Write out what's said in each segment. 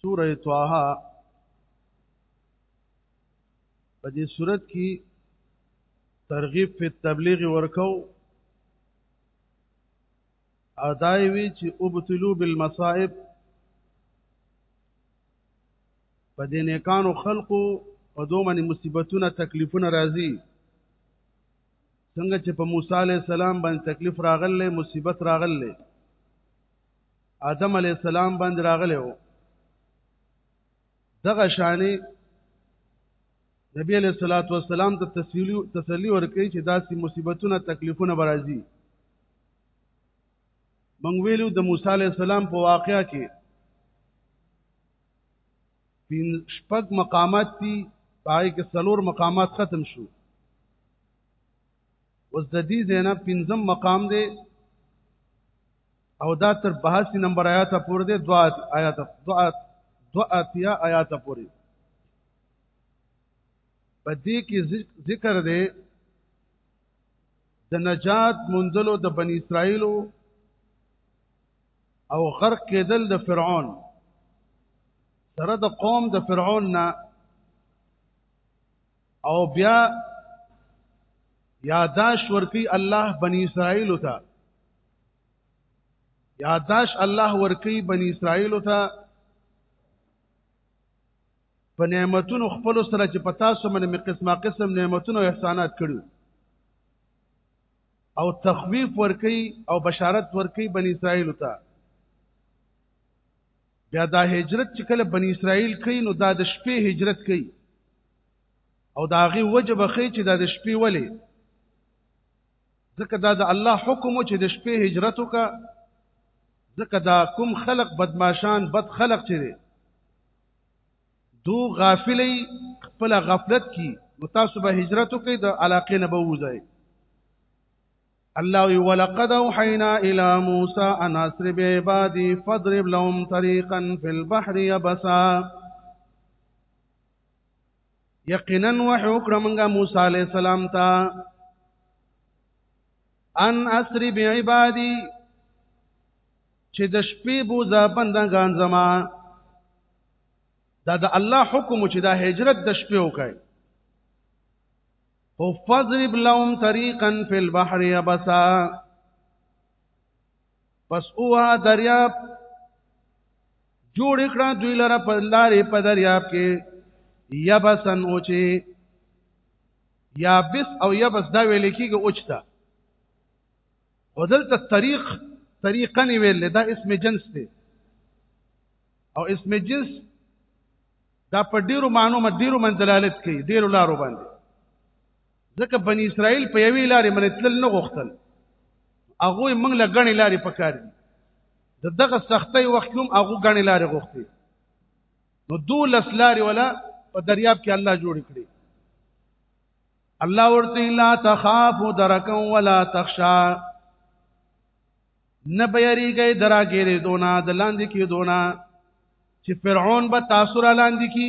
سوره طه په دې صورت کې ترغیب په تبلیغ ورکو ادای وی چې ابتلو بالمصائب په دې نیکانو خلقو په دوه باندې مصیبتونه تکلیفونه راځي څنګه چې په موسی علی السلام باندې تکلیف راغله مصیبت راغله آدم علی السلام باندې راغلی وو دغه شانې نبی علیہ الصلوۃ والسلام ته تسلی تسلی ورکړي چې داسې مصیبتونه تکلیفونه برازي مونږ ویلو د موسی علیہ السلام په واقعیا کې پین شپږ مقامات دي پای کې څلور مقامات ختم شو اوس د دې زینا پنځم مقام دی او دا تر 82 نمبر آیات پورې دی دوا آیات دوا دوا اتیا آیات پورې په دې کې ذکر دی د نجات منځلو د بنی اسرائیلو او غرق کېدل د فرعون سره د قوم د فرعون نه او بیا یاداش ورکی الله بنی اسرائیل ته یاداش الله ورکی بنی اسرائیل ته په نعمتونو خپل سره چې پتا سو من می قسمه قسم نعمتونو احسانات کړو او تخویف ورکی او بشارت ورکی بنی اسرائیل ته بیا دا هجرت چې کله بنی اسرائیل کوي نو دا د شپې هجرت کوي او دا غي وجب خې چې دا د شپې ولې ځکه دا د الله حکم چې د شپې هجرت وکړه ځکه دا کوم خلق بدمعشان بد خلق چې دی دو غافلی خپل غفلت کی نو تاسو به هجرت وکړئ د علاقې نه به وځئ الله ولقد اوحينا الى موسى ان اسر بعبادي فاضرب لهم طريقا في البحر يبسا یقینا وحی وکړه مونږه موسی علی السلام ته ان اسری بعبادی چې د شپې بوزا بندگان زما دا د الله حکم چې دا هجرت د شپې وکړي او فضرب لهم طريقا في البحر يبسا پس اوها دریاب جوړ کړه دوی لره په لارې په دریاب کې یبسن اوچی یابس او یبس دا ویل کېږي اوچتا ودلته طریق طریقا نه ویل دا اسم جنس دی او اسم جنس دا په ډیرو معنو مډیرو منځلالت کوي ډیرو لارو باندې ځکه بنی اسرائیل په یوې لارې باندې تلل نه غوښتل هغه موږ له غنې لارې پکار دي د دغه سختۍ وخت هم هغه غنې لارې غوښتي نو دولس لارې ولا په دریاب کې الله جوړ کړی الله ورته لا تخاف درکا ولا تخشا نه بیریږي دراګېرې دونه د لاندې کې دونه چې فرعون به تاسو را لاندې کی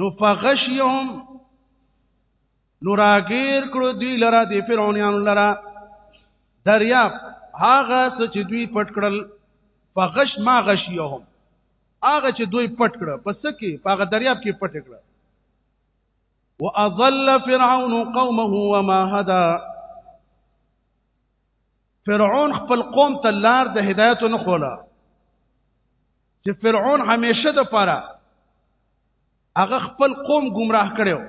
نو فغشيهم نو راګیر کړو دوی لره د فرعونانو لره دریاب هغه څه چې دوی پټ کړل فغش ما غشيهم هغه چې دوی پټ کړ پس کې هغه دریاب کې پټ کړ واضل فرعون قومه وما هدا فرعون خپل قوم ته لار د هدایت نه خوله چې فرعون همیشه د پاره هغه خپل قوم گمراه کړو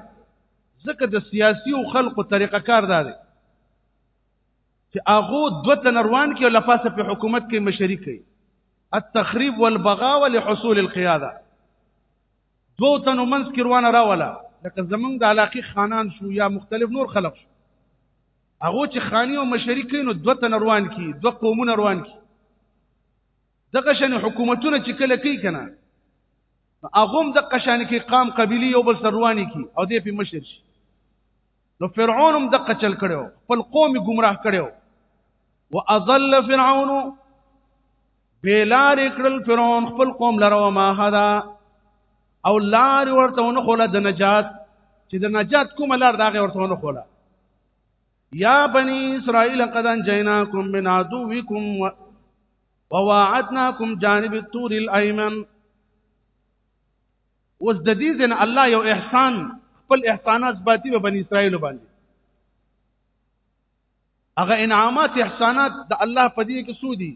ځکه د سیاسي او خلقو طریقه کار دا دی چې هغه دوه تنروان کې لپاسه په حکومت کې مشري کوي التخریب والبغاوه لحصول القياده دو تنو منس کې روانه راوله لکه زمونږ د علاقې خانان شو یا مختلف نور خلق شو هغه چې خاني او مشري کوي نو دوه تنروان کې دوه قومونه روان کې دغه شان حکومتونه چې کله کوي کنه هغه هم د قشان کې قام قبيلي یو بل سرواني کی او دې په مشر شي نو فرعون هم د قچل کړو خپل قوم گمراه کړو واضل فرعون بلار کړل فرعون خپل قوم لره ما هدا او لار ورته ونه خوله د نجات چې د نجات کوم لار داغه ورته ونه خوله یا بنی اسرائیل قد انجیناکم من عدوکم وواعدناکم جانب الطور الايمن اوس د دې ځین الله یو احسان خپل احسانات باتی به بنی اسرائیل باندې هغه انعامات احسانات د الله په دې کې سودي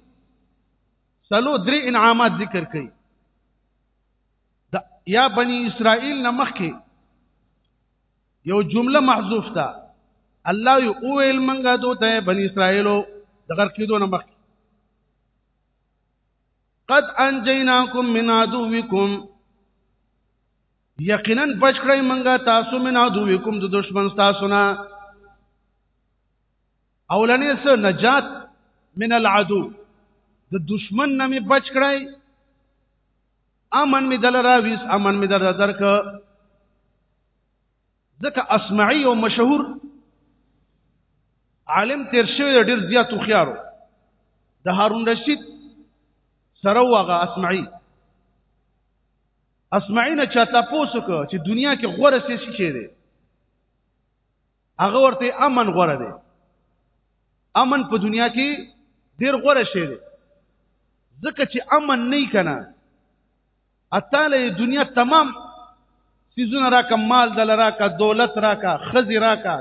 سلو درې انعامات ذکر کړي د یا بنی اسرائیل نمخ کې یو جمله محذوف ده الله یو ویل منګه دوته بنی اسرائیلو د غر کېدو نه مخکې قد انجیناکم من عدوکم یقینا بچ کړی منګه تاسو من عدوکم د دشمن تاسو نه اولنې سه نجات من العدو د دشمن نه می بچ کړی امن می دل راویس امن می در درک ځکه اسمعي او مشهور عالم تیر شوی ډیر زیات خوخيارو د هارون رشید سره وغه اسمعي اسمعي نه چاته پوسوک چې دنیا کې غوړه سي شي دی هغه ورته امن غوړه دی امن په دنیا کې ډیر غوړه شي دی ځکه چې امن نه کنا اتاله دنیا تمام سيزونه راکا مال دل راکا دولت راکا خزي راکا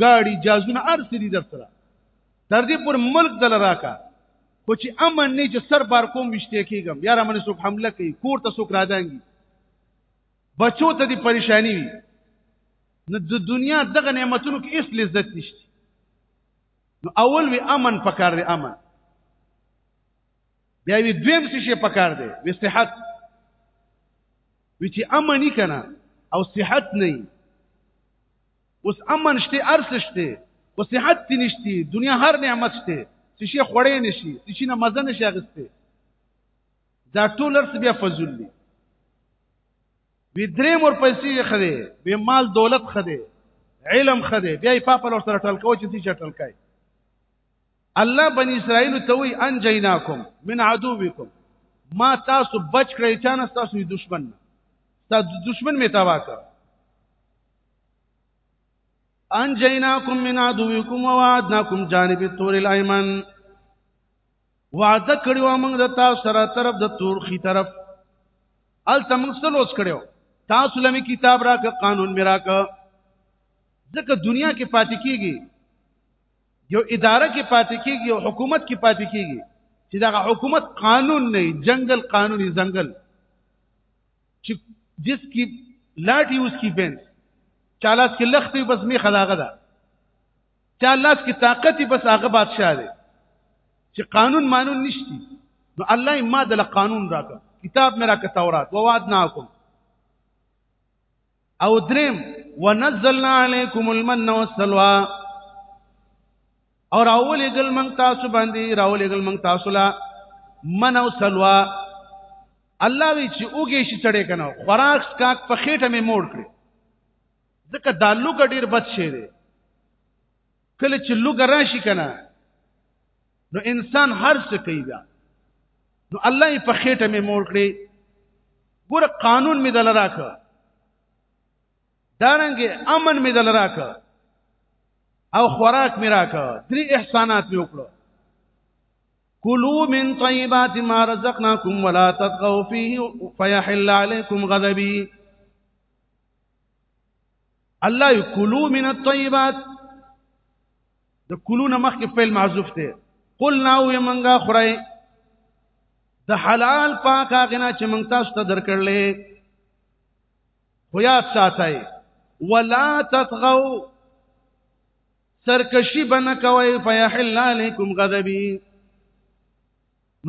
گاڑی جازونه هر څه دي درسره تر دې پر ملک دل راکا خو چې امن نه چې سر بار کوم وشته کېږم یاره من څوک حمله کوي کور ته څوک رادانګي بچو ته دي پریشانی وي نو د دنیا دغه نعمتونو کې هیڅ لذت نشته نو اول وی امن پکار دی امن بیا وی دویم څه شي پکار دی وی صحت وی چې امن نه کنه او صحت نه اوس امن شته ارس شته او صحت تی نشتی دنیا هر نعمت شته څه شي خړې نشي څه شي نه مزه نشي اغسته دا ټول ارس بیا فضل دی وی درې مور پیسې خده به مال دولت خده علم خده بیا یې پاپل ور سره ټلکو چې څه ټلکای الله بنی اسرائیل ته وی انجیناکم من عدوکم ما تاسو بچ کړی چانه تاسو دشمن تاسو دشمن می تابع کړ انجیناکم من عدوکم ووعدناکم جانب الطور الایمن وعده کړیو موږ د تاسو سره طرف د تور خي طرف ال تم سلوس کړیو تاسو لمه کتاب راک قانون میراک ځکه دنیا کې پاتې کیږي یو اداره کې پاتې کیږي یو حکومت کې پاتې کیږي چې دا حکومت قانون نه جنگل قانوني جنگل چې جس کی لاټي اوس کی بنس چالاس کې لختي بس می خلاغه ده چالاس کې طاقت بس هغه بادشاہ دی چې قانون مانون نشتی نو الله ما د قانون راکړ کتاب میرا که تورات ووعدناکم او دریم ونزلنا علیکم المن والسلوى اور اول گل منگ تاسو باندې راول گل منگ تاسو لا من او سلوا الله وی چې اوګه شي چړې کنه خوراک کاک په خېټه می موړ کړی ځکه دالو ګډیر بد شي دی کله چې لوګ راشي کنه نو انسان هر څه کوي بیا نو الله یې په خېټه مې مور کړې ګور قانون مې دل راک دارنګ امن مې دل راک او خوراک مې راک درې احسانات مې وکړو کلوا من طیبات ما رزقناکم ولا تطغوا فيه فيحل عليكم غضبي الله یکلو من الطیبات د کلونه مخکې فعل معذوف دی قلنا او یمنګا خړای د حلال پاک غنا چې مونږ تاسو ته درکړلې خو یاد ساتئ ولا تطغوا سرکشی بنه کوي فیحل علیکم غضبی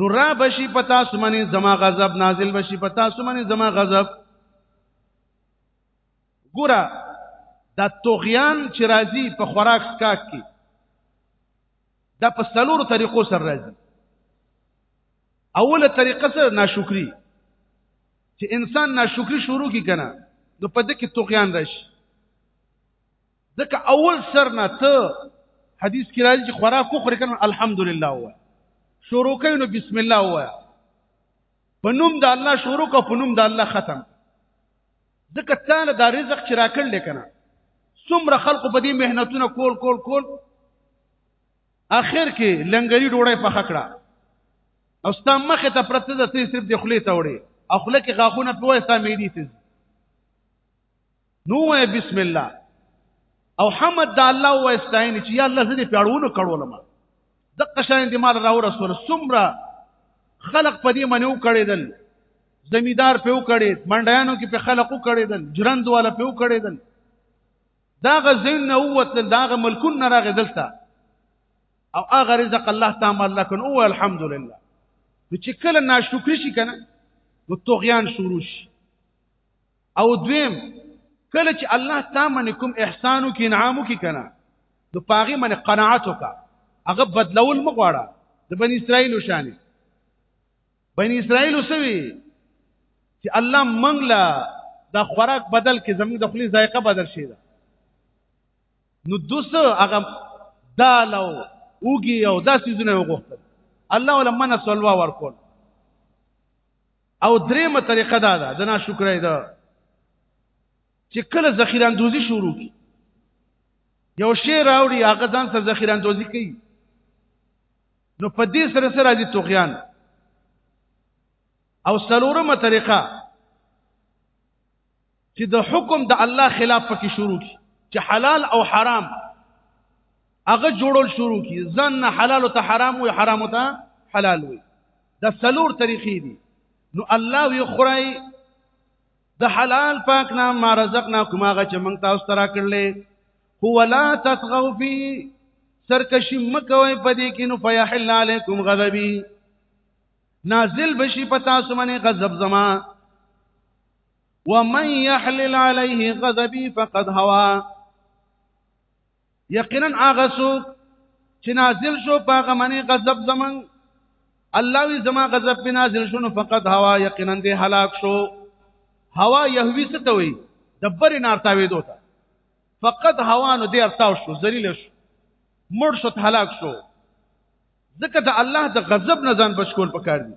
نو را بشي پتا سمنه زما غضب نازل بشي پتا سمنه زما غضب ګوره دا توغیان چې راځي په خوراک سکاک کې دا په سلور طریقو سره راځي اوله طریقه سره ناشکری چې انسان ناشکری شروع کی کنه نو په دې کې توغیان راشي ځکه اول سر نه ته حدیث کې راځي چې خوراک وخورې کنه الحمدلله وایي شروع کوي نو بسم الله وایي په نوم د الله شروع او په نوم د الله ختم ځکه تعالی دا رزق چې راکړل لکنه څومره خلکو په دې مهنتونه کول کول کول اخر کې لنګری ډوړې په خکړه او ستا مخه ته پرته ده ته صرف د خلی ته وړي او خله کې غاخونه په وای سامې دي ته نو وای بسم الله او حمد د الله و استعین چې یا الله زدي پیړونو کړول ما د قشان دي مال راو رسول سمرا خلق په دې منو کړیدل زمیدار پیو کړی منډیانو کې په خلقو کړیدل جرند والا پیو کړیدل دا غزین نه ووت دا غ ملکون نه راغی دلته او هغه رزق الله تعالی الله کن او الحمدلله چې کله ناشکری شي کنه نو طغیان شروع شي او دویم کله چې الله تا من کوم احسانو کې انعامو کې کنه نو پاغي من قناعت وکا هغه بدلول مغواړه د بنی اسرائیل شانې بنی اسرائیل سوي چې الله منګلا دا خوراک بدل کې زموږ د خلی ذایقه بدل شي دا نو دوس هغه دال او اوګي او داسې زونه وغوښتل الله ولمنه سولوا ورکول او درېمه طریقه دا ده د ناشکرۍ ده چې کله ذخیره اندوزي شروع کی یو شی راوړي هغه ځان سره ذخیره اندوزي کوي نو په دې سره سره راځي توغیان او سلورمه طریقه چې د حکم د الله خلاف پکې شروع کی چې حلال او حرام هغه جوړول شروع کی ځن حلال ته حرام وي حرام ته حلال وي دا سلور طریقې دي نو الله وی خړای د حلال پاک نام ما رزقنا کومه غ چې مونږ تاسو ترا کړلې هو لا تطغوا فی سرکشی مکوي پدې کې نو فیحل علیکم غضبی نازل بشي پتا سمنه غضب زما ومن يحلل عليه غضبي فقد هوا یقینا هغه څوک چې نازل شو پاغه منی غضب زمن الله وی زما غضب په نازل شو نو فقط هوا یقینا دې هلاک شو هوا يهوي څه ته وي د بری نارتاوي دوته فقط هوا نو دې ارتاو شو ذلیل شو مړ شو هلاک شو ځکه د الله د غضب نه ځان بچکول پکار دي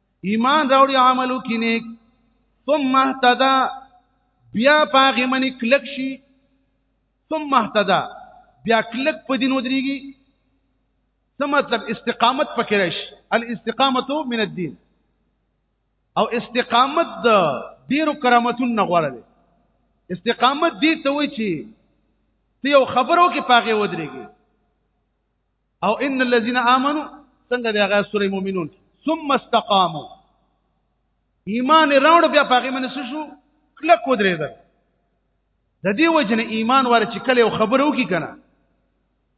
ایمان راوړي عملو کې نیک ثم اهتدى بیا پاغه منی کلک شي ثم اهتدى بیا کلک په دین ودرېږي څه مطلب استقامت پکې راشي الاستقامت من الدين او استقامت د ډیرو کرامتون نه غوړه دي استقامت دي ته وایي چې ته یو خبرو کې پاغه ودرېږي او ان الذين امنوا څنګه دی هغه سوره مؤمنون ثم استقاموا ایمان راوړ بیا پاغي من څه شو کله کو درې ده د دې وجنه ایمان ور چې کله یو خبرو کی کنه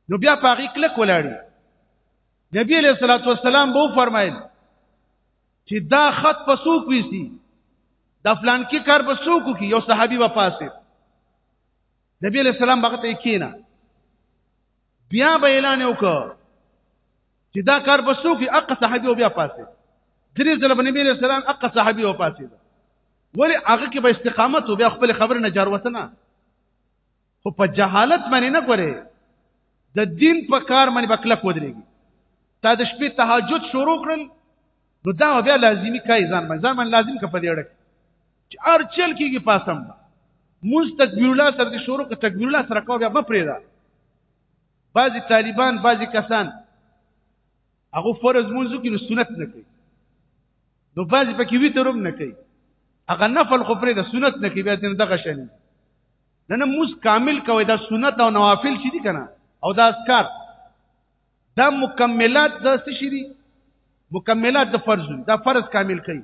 نو بیا پاغي کله کولاړي نبی علیہ الصلوۃ والسلام بو فرمایل چې دا خط په سوق ویسی د فلان کې کار په سوق کی یو صحابي وفاسه نبی علیہ السلام بغته کینا بیا به اعلان وکړ چې دا کار به څوک اق صحابي بیا پاسه درې ځله باندې نبی رسول الله اق صحابي او پاسه ولی هغه کې به استقامت او بیا خپل خبر نه جاروتنه خو په جهالت باندې نه کوي د دین په کار باندې بکله کودريږي تا د شپې تهجد شروع کړل نو دا بیا لازمی کای ځان باندې ځان باندې لازم کپدې اړه چې ار چل کېږي پاسم موږ تکبیر الله سره د شروع کې تکبیر الله سره کوو بیا مپرې ده بعضی طالبان بعضی کسان هغه فرض منځو کې سنت نه کوي نو بعضی پکې ویتر هم نه کوي هغه نفل خو پرې د سنت نه کوي بیا دې دغه شنه نه نه موس کامل کوي دا سنت او نوافل شې دي کنه او دا اسکار دا مکملات د څه شې دي مکملات د فرض دا فرض کامل کوي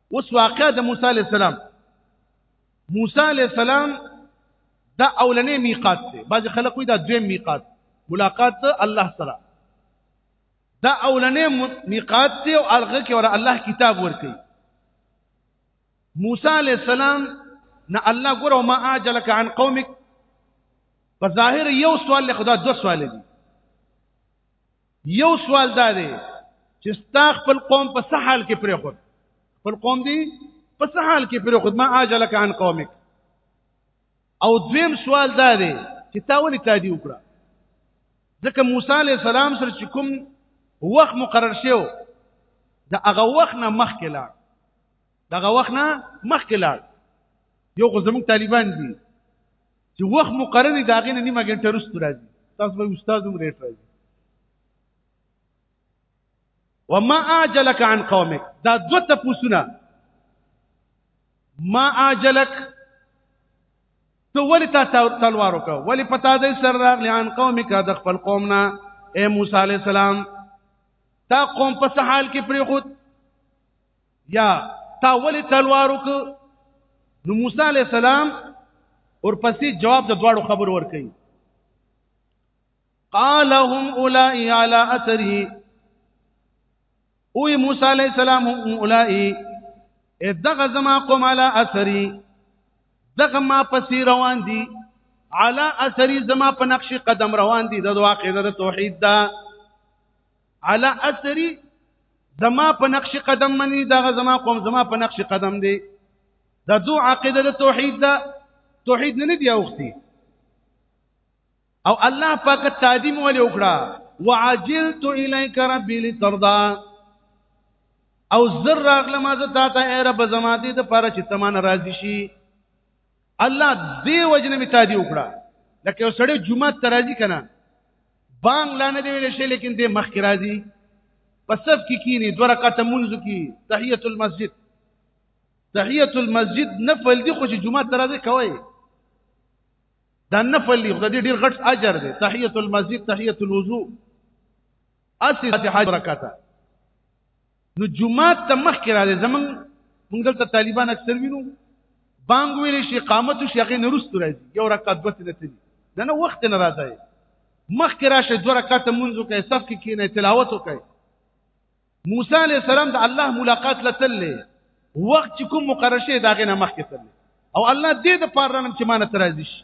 اوس واقع د موسی علی السلام موسی علی السلام دا اولنې میقات دی بعض خلک وایي دا دویم میقات ملاقات الله سره دا اولنې میقات دی او هغه کې ور الله کتاب ورکړي موسی علی السلام نه الله ګره ما اجلک عن قومک په ظاهر یو سوال له خدا دو سوال دي یو سوال دا دی چې ستا خپل قوم په څه حال کې پرې خود خپل قوم دی په څه حال کې پرې خود ما اجلک عن قومک او دویم سوال دا دی چې تا ولې تادی وکړه ځکه موسی علی السلام سره چې کوم وخت مقرر شو دا هغه وخت نه مخکې لاړ دغه وخت نه مخکې لاړ یو خو زموږ طالبان دي چې وخت مقرر دی دا غینه نیمه ګنټه رسته راځي تاسو به استاد هم ریټ راځي وما اجلك عن قومك دا دوه تپوسونه ما اجلك ته ولې تا تلوار وکړه ولې پتا دې سر راغلی عن قومك د خپل قومنا اے موسی عليه السلام تا قوم په حال کې پرې خود یا تا ولې تلوار وک نو موسی علی السلام ورپسې جواب د دواړو خبر ورکړي قال هم اولئک علی اثره او موسی علی السلام هم اولئک دغه زما قوم علی اثری دغه ما پسې روان دي علی اثری زما په نقش قدم روان دي د واقع د توحید دا علا اثری زما په نقش قدم منی دا زما قوم زما په نقش قدم دی دا دو عقیده د توحید دا توحید نه دی اوختي او الله پاک تعظیم ولې وکړه وعجلت الیک ربی لترضا او زر راغله ما زه تا ته ای رب زما دې د پاره چې تمان راضي شي الله دې وجنه می تادی وکړه لکه یو سړی جمعه ترازی کنه بانګ لانه دی ویل شي لیکن دې مخ کې راځي پس صف کې کینی دوه رکعات منځ کې تحیت المسجد تحیت المسجد نفل دی خو چې جمعه ترازی کوي دا نفل دی خدای ډیر غټ اجر دی تحیت المسجد تحیت الوضو اسی فاتحه برکاته نو جمعات ته مخ کې راځي زمون موږ دلته طالبان اکثر وینو بانګ ویلې شي قامت شي هغه نرست راځي یو رکعت دوه نه تلي نه نه وخت نه راځي مخ کې راشه دوه رکعت منځو کې صف کې کینې تلاوت وکړي موسی عليه السلام د الله ملاقات لتلې وخت چې کوم مقرشه داغه نه مخ کې تللی او الله دې د پاره نن چې مان ترازی شي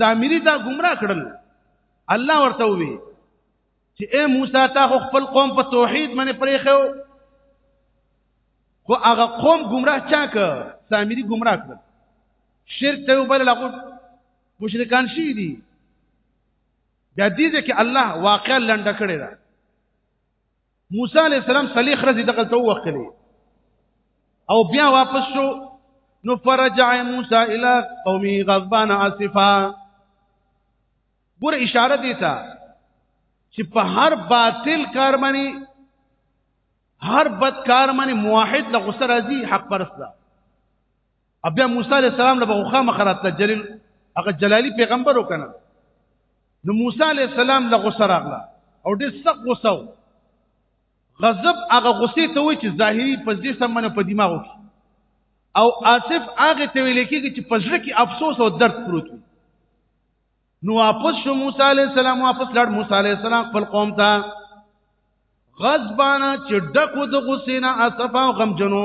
سامری دا گمراه کړل الله ورته وی چې اے موسی تا خو خپل قوم په توحید باندې پرې خو خو هغه قوم گمراه چا ک سامری گمراه کړ شرک ته وبل لغو مشرکان شي دي د دې ځکه الله واقعا لنډ کړی دا موسی علی السلام صلیخ رضی دغه ته وکړي او بیا واپس شو نو فرجع موسی الی قومه غضبان اسفا ګور اشاره دی ته چې په هر باطل کار باندې هر بد کار باندې موحد له غسر راځي حق پرسته بیا موسی علی السلام له بغوخه مخرات ته جلیل هغه جلالی پیغمبر وکنه نو موسی علی السلام له غوسه راغله او ډېر سخت غوسه و غضب هغه غوسه ته وای چې ظاهری په دې سمنه په دماغو کې او آصف هغه ته ویل کېږي چې په ځړ کې افسوس او درد پروت وي نو واپس شو موسی علی السلام واپس لړ موسی علی السلام خپل قوم ته غضبانه چې ډکو د غوسې نه اسفه او غمجنو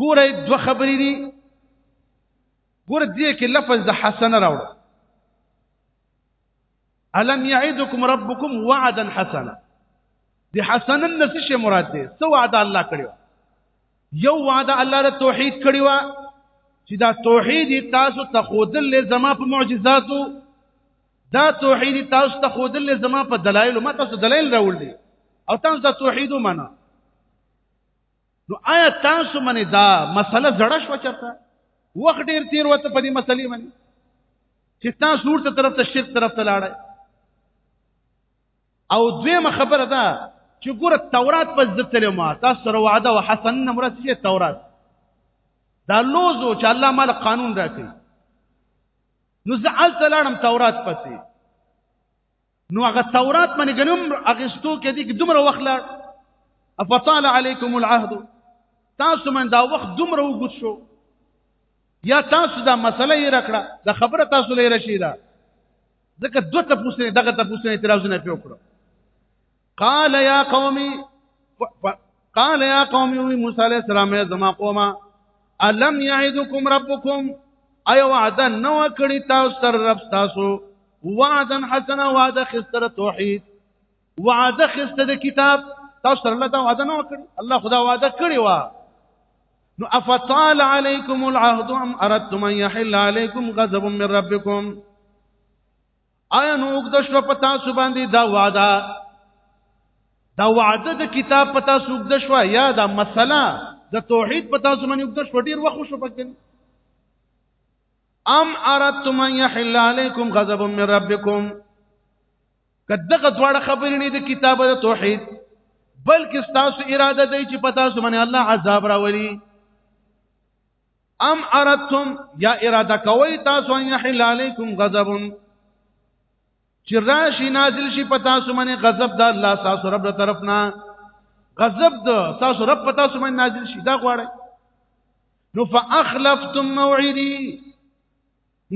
ګوره دوه خبرې دي ګوره دې کې لفظ د حسن راوړ الم يعدكم ربكم وعدا حسنا دي حسن نفس شي مراد دي سو وعده الله کړو یو وعده الله د توحید کړو چې دا توحید تاسو ته خودل زما په معجزاتو دا توحید تاسو ته خودل زما په دلایل ما تاسو دلایل راوړل او تاسو دا توحید ومنه نو آیا تاسو باندې دا مسله زړه شو چرته وخت ډیر تیر وته په دې مسلې باندې چې تاسو ورته طرف ته شرک طرف ته لاړای او دویمه خبره ده چې ګوره تورات په ضد تللی ما تاسو سره وعده او حسن نه مراد چې تورات دا لوزو چې الله مال قانون راکړي نو زه الته لاړم تورات پسې نو هغه تورات باندې غنم اغستو کې دي دومره وخت لا افطال علیکم العهد تاسو من دا وخت دومره وګت شو یا تاسو دا مسله یې راکړه دا خبره تاسو لري رشیدا ځکه دوه تاسو دغه تاسو اعتراضونه پیو کړو قال يا قومي قال يا قومي موسى عليه السلام يا زما قومه الم يعدكم ربكم اي وعدا نو کړی تاسو تر رب تاسو وعدا حسنا وعده خستر توحید وعده خستر د کتاب تاسو تر الله وعده نو کړی الله خدا وعده کړی وا نو افطال عليكم العهد ام اردتم ان يحل عليكم غضب من ربكم آیا نو وګد شو په تاسو باندې دا وعده دا وعده د کتاب په تاسو وګد شو یا دا مسله د توحید په تاسو باندې وګد شو ډیر وخت شو پکې ام اردتم ان يحل عليكم غضب من ربكم کدغه دواړه خبرې نه د کتاب د توحید بلکې تاسو اراده دی چې په تاسو باندې الله عذاب راولي ام اردتم یا اراده کوي تاسو ان يحل عليكم غضب چې راشي نازل شي په تاسو باندې غضب د الله تاسو رب له طرف نه غضب د تاسو رب په تاسو باندې نازل شي دا غواړي نو فاخلفتم موعدي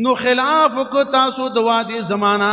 نو خلاف کو تاسو د وادي زمانہ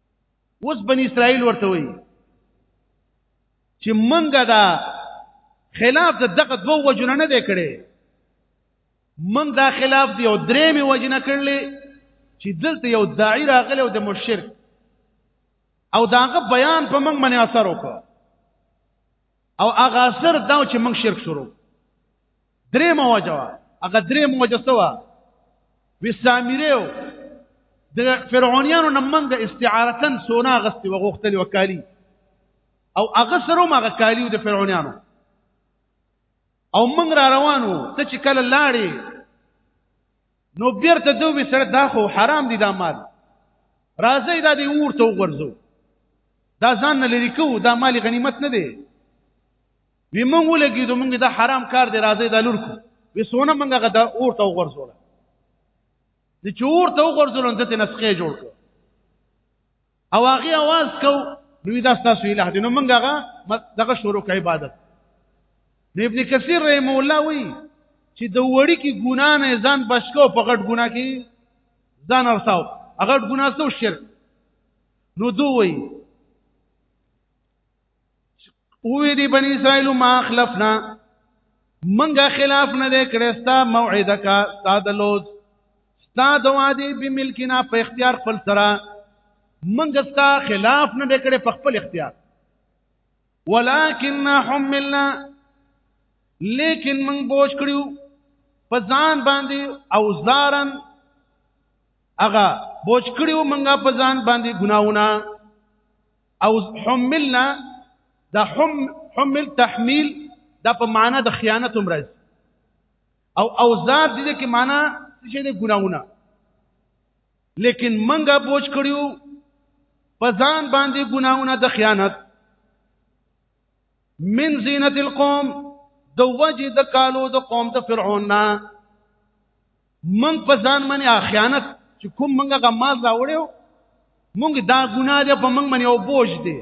اوس بنی اسرائیل ورته وایي چې منګه دا خلاف د دغه دوه وجنه نه دی کړي من دا خلاف دی او درې می وجنه کړلې چې دلته یو داعی راغلی او د مشرک او داغه بیان په موږ باندې اثر وکړ او هغه اثر دا چې موږ شرک شروع درې موجه وا هغه درې موجه سوا وی سامریو د فرعونیانو نه منګه استعارتن سونا غستې وغوښتلې وکالي او هغه سره ما هغه کالیو د فرعونیانو او موږ را روانو ته چې کله لاړې نو بیرته دوی سره دا خو حرام دي دا مال راځي دا دی ورته وغورځو دا ځان نه لري کو دا مال غنیمت نه دی وی مونږ ولګیدو مونږ دا حرام کار دی راځي دا لور کو وی سونه مونږ غد اور ته وغورځول د چور ته وغورځول نو ته نسخه جوړ کو او هغه आवाज کو نو دا تاسو الہ دی نو مونږ هغه دغه شروع کوي عبادت نو ابن کثیر رحم الله وی چې د وړي کې ګنا نه ځان بشکو په غټ ګنا کې ځان ارساو هغه ګنا څو شرک نو دوی وی دی بنی اسرائیل ما خلفنا منګه خلاف نه دی کړستا موعده کا استاد لوز استاد وادي به ملکنا په اختیار خپل سره منګه ستا خلاف نه دی کړې په خپل اختیار ولکن حملنا لیکن من بوج کړیو په ځان باندې او زارن اغا بوج کړیو منګه په ځان باندې ګناونه او حملنا دا حم حمل تحمیل دا په معنا د خیانت هم راځي او اوزار دې کې معنا څه دې ګناونه لیکن منګه بوج کړیو په ځان باندې ګناونه د خیانت من زینت القوم د وجه د کالو د قوم د فرعون نه من په ځان باندې اخیانت چې کوم منګه غماز راوړیو مونږ دا ګناه ده په مونږ باندې او بوج دي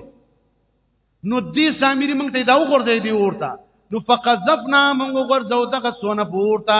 نو دې سامری مونږ ته دا وغورځې دی ورته نو فقذفنا مونږ غورځو دغه سونه پورته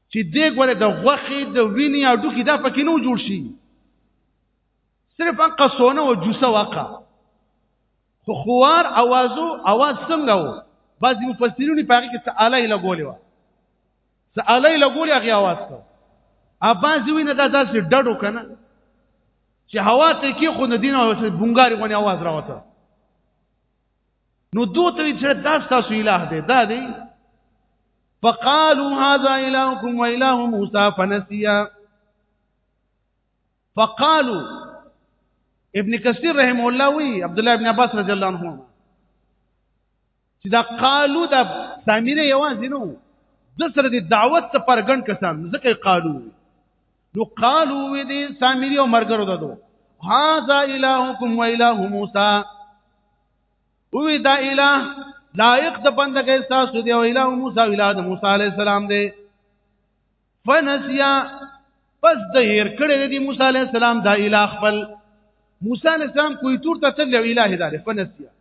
چې دې ګوره د غوخې د وینې او ډوکی دا پکې نو جوړ شي صرف انقه سونه او جوسه واقع خو خوار اوازو اواز څنګه وو بعضی مفسرونی پاره کې څه اعلی لګولې و څه اعلی لګولې هغه اواز ته اباز وینه دا داسې ډډو کنه چې هوا ته کې خو نه دین او بونګاری غونې اواز راوته نو دوته چې دا تاسو الہ دی دا دی فقالوا هذا الهكم واله موسى فنسيا فقالوا ابن کثیر رحم الله وی عبد الله ابن عباس رضی الله عنه چې دا قالو دا سامره یوازې نو د سره د دعوت ته پرګن کسان ځکه قالو نو قالو وی دي سامری او مرګرو ددو هاذا الهکم و اله موسی او دا اله لایق د بندګۍ تاسو دی او اله موسی او اله د موسی علی السلام دی فنسیا پس د هیر کړه دی موسی علی السلام دا اله خپل موسی علی السلام کوی تور ته تل یو اله دی فنسیا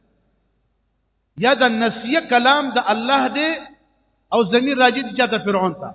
یا د نسیه کلام د الله دی او زمیر راجی چې د فرعون ته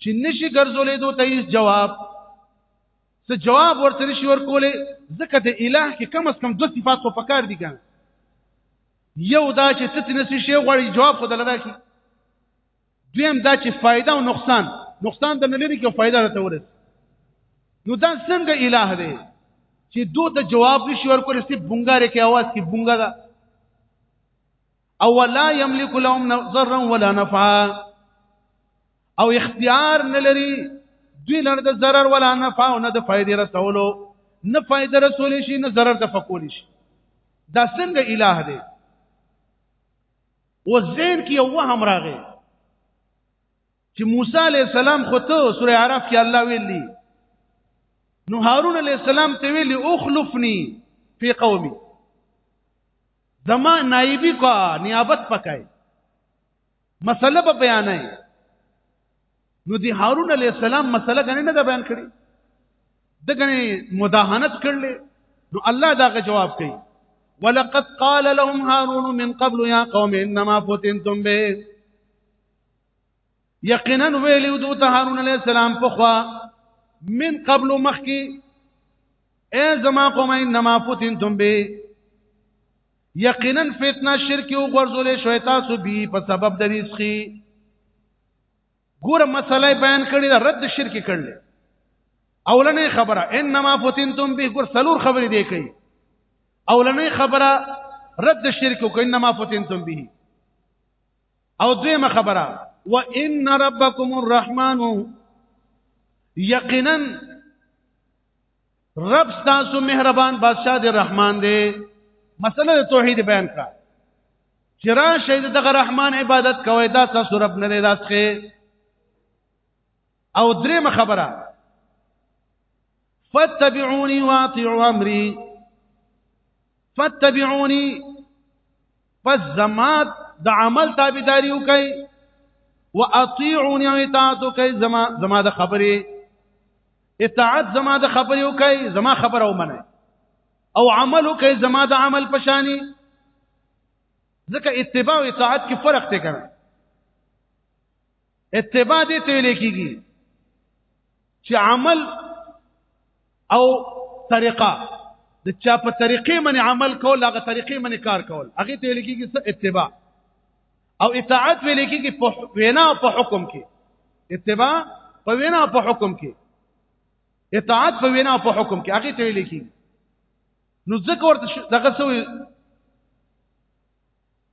چې نشي ګرځولې دوی ته هیڅ جواب څه جواب ورته نشي ورکولې ځکه د الٰه کې کم از کم دوه صفات خو پکار دي ګان یو دا چې څه تنه څه شی غواړي جواب خو دلته شي دویم دا چې فائدہ او نقصان نقصان د نلری کې فائدہ راته ورس نو دا څنګه الٰه دی چې دوی ته جواب نشي ورکولې چې بونګاره کې आवाज کې بونګا ده او لا يملك لهم ضرا ولا نفعا او اختیار نه لري دوی لر د ضرر ولا نفع او نه د فائدې رسولو نه فائدې رسول شي نه ضرر د فقول شي دا څنګه الہ دی و زین کې یو وهم راغی چې موسی علی السلام خو ته سوره عرف کې الله ویلی نو هارون علی السلام ته ویلی اخلفنی فی قومی دما نایبی کو نیابت پکای مسله په بیان نه نو دی هارون علی السلام مسله غنی نه بیان کړی د غنی مداهنت کړل نو الله دا جواب کوي ولقد قال لهم هارون من قبل يا قوم انما فتنتم به یقینا ویلی او دوته هارون علی السلام په خوا من قبل مخکی اے زما قوم انما فتنتم به یقینا فتنه شرک او غرزول شوی تاسو به په سبب د رزقي ګوره مسله بیان کړی دا رد شرک کړل اولنې خبره انما فتنتم به ګور سلور خبرې دی کوي اولنې خبره رد شرک او انما فتنتم به او دویمه خبره وان ربکم الرحمن یقینا رب تاسو مهربان بادشاہ دی رحمان دی مسله توحید بیان کړه چې را شهید دغه رحمان عبادت کوي دا تاسو رب نه دی داسخه او دریم خبره فاتبعوني واطيعوا امري فاتبعوني پس زما د عمل تابعداري وکړي واطيعوني او اطاعت وکړي زما زما د خبرې اطاعت زما د خبرې وکړي زما خبره ومنه او عمل وکړي زما د عمل پشاني ځکه اتباع او اطاعت کې فرق ته کوي اتباع دې ته لیکيږي چې عمل او طریقه د چا په طریقې باندې عمل کول هغه طریقې باندې کار کول هغه ته لکېږي څه اتباع او اطاعت ویل کېږي په وینا په حکم کې اتباع په وینا په حکم کې اطاعت په وینا په حکم کې هغه ته لکېږي نو ځکه ورته دغه څه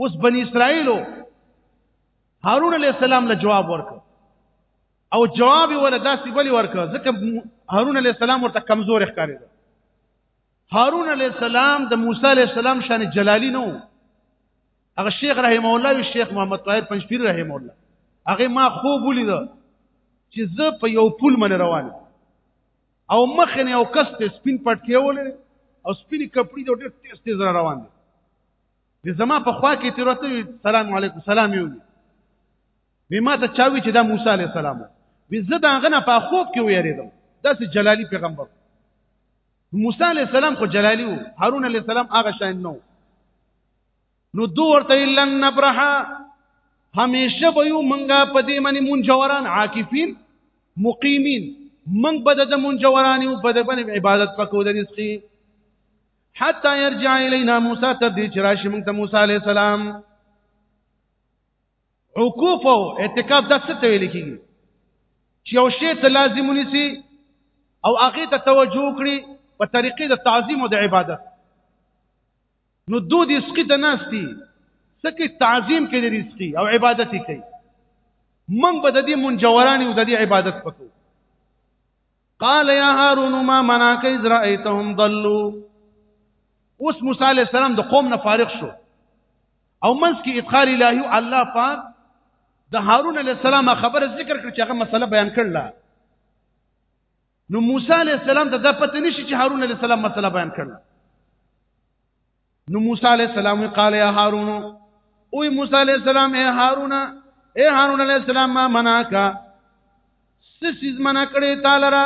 اوس بنی اسرائیلو هارون علی السلام له جواب ورک او جواب ولا داسې ولی ورک ځکه هارون علی السلام ورته کمزور ښکارید هارون علی السلام د موسی علی السلام شان جلالی نو هغه شیخ رحم الله او شیخ محمد طاهر پنځپیر رحم الله هغه ما خوب ولید چې زه په یو پل من روان او مخ نه او کس ته سپین پټ کېول او سپین کپړې د ډېر تیز تیز روان دي د زما په خوا کې تیروته سلام علیکم سلام یو وی ما ته چاوي چې دا موسی علی السلام وی زه دا غنه په خوب کې ویریدم دا سه جلالی پیغمبر موسی علی السلام خو جلالی وو هارون علی السلام هغه شان نو نو دو ورته الا نبرح همیشه به یو منګه په دې منی منجوران عاکفین مقیمین منګ بد د منجوران او بد باندې عبادت پکو د رزقي حتی يرجع الینا موسی تر دې چې راشي موږ ته موسی علی السلام عقوف او اعتکاف د څه ته ویل کیږي چې یو شی ته لازم ونیسي او هغه ته توجه وکړي په طریقې د تعظیم او د عبادت نو دو دې سقي ته ناشتي سکه تعظیم کې د رزقي او عبادت کوي من به د دې منجورانی او د دې عبادت پکو قال يا هارون ما منعك اذ رايتهم ضلوا اوس موسی عليه السلام د قوم نه فارغ شو او منځ کې ادخال الهي الله پاک د هارون عليه السلام خبره ذکر کړ چې هغه مسله بیان کړل نو موسی عليه السلام ته د پته نشي چې هارون عليه السلام مسله بیان کړل نو موسی علیہ السلام قال یا هارون او موسی علیہ السلام اے هارون اے هارون علیہ السلام ما مناکا سسیز منا کړی تعالی را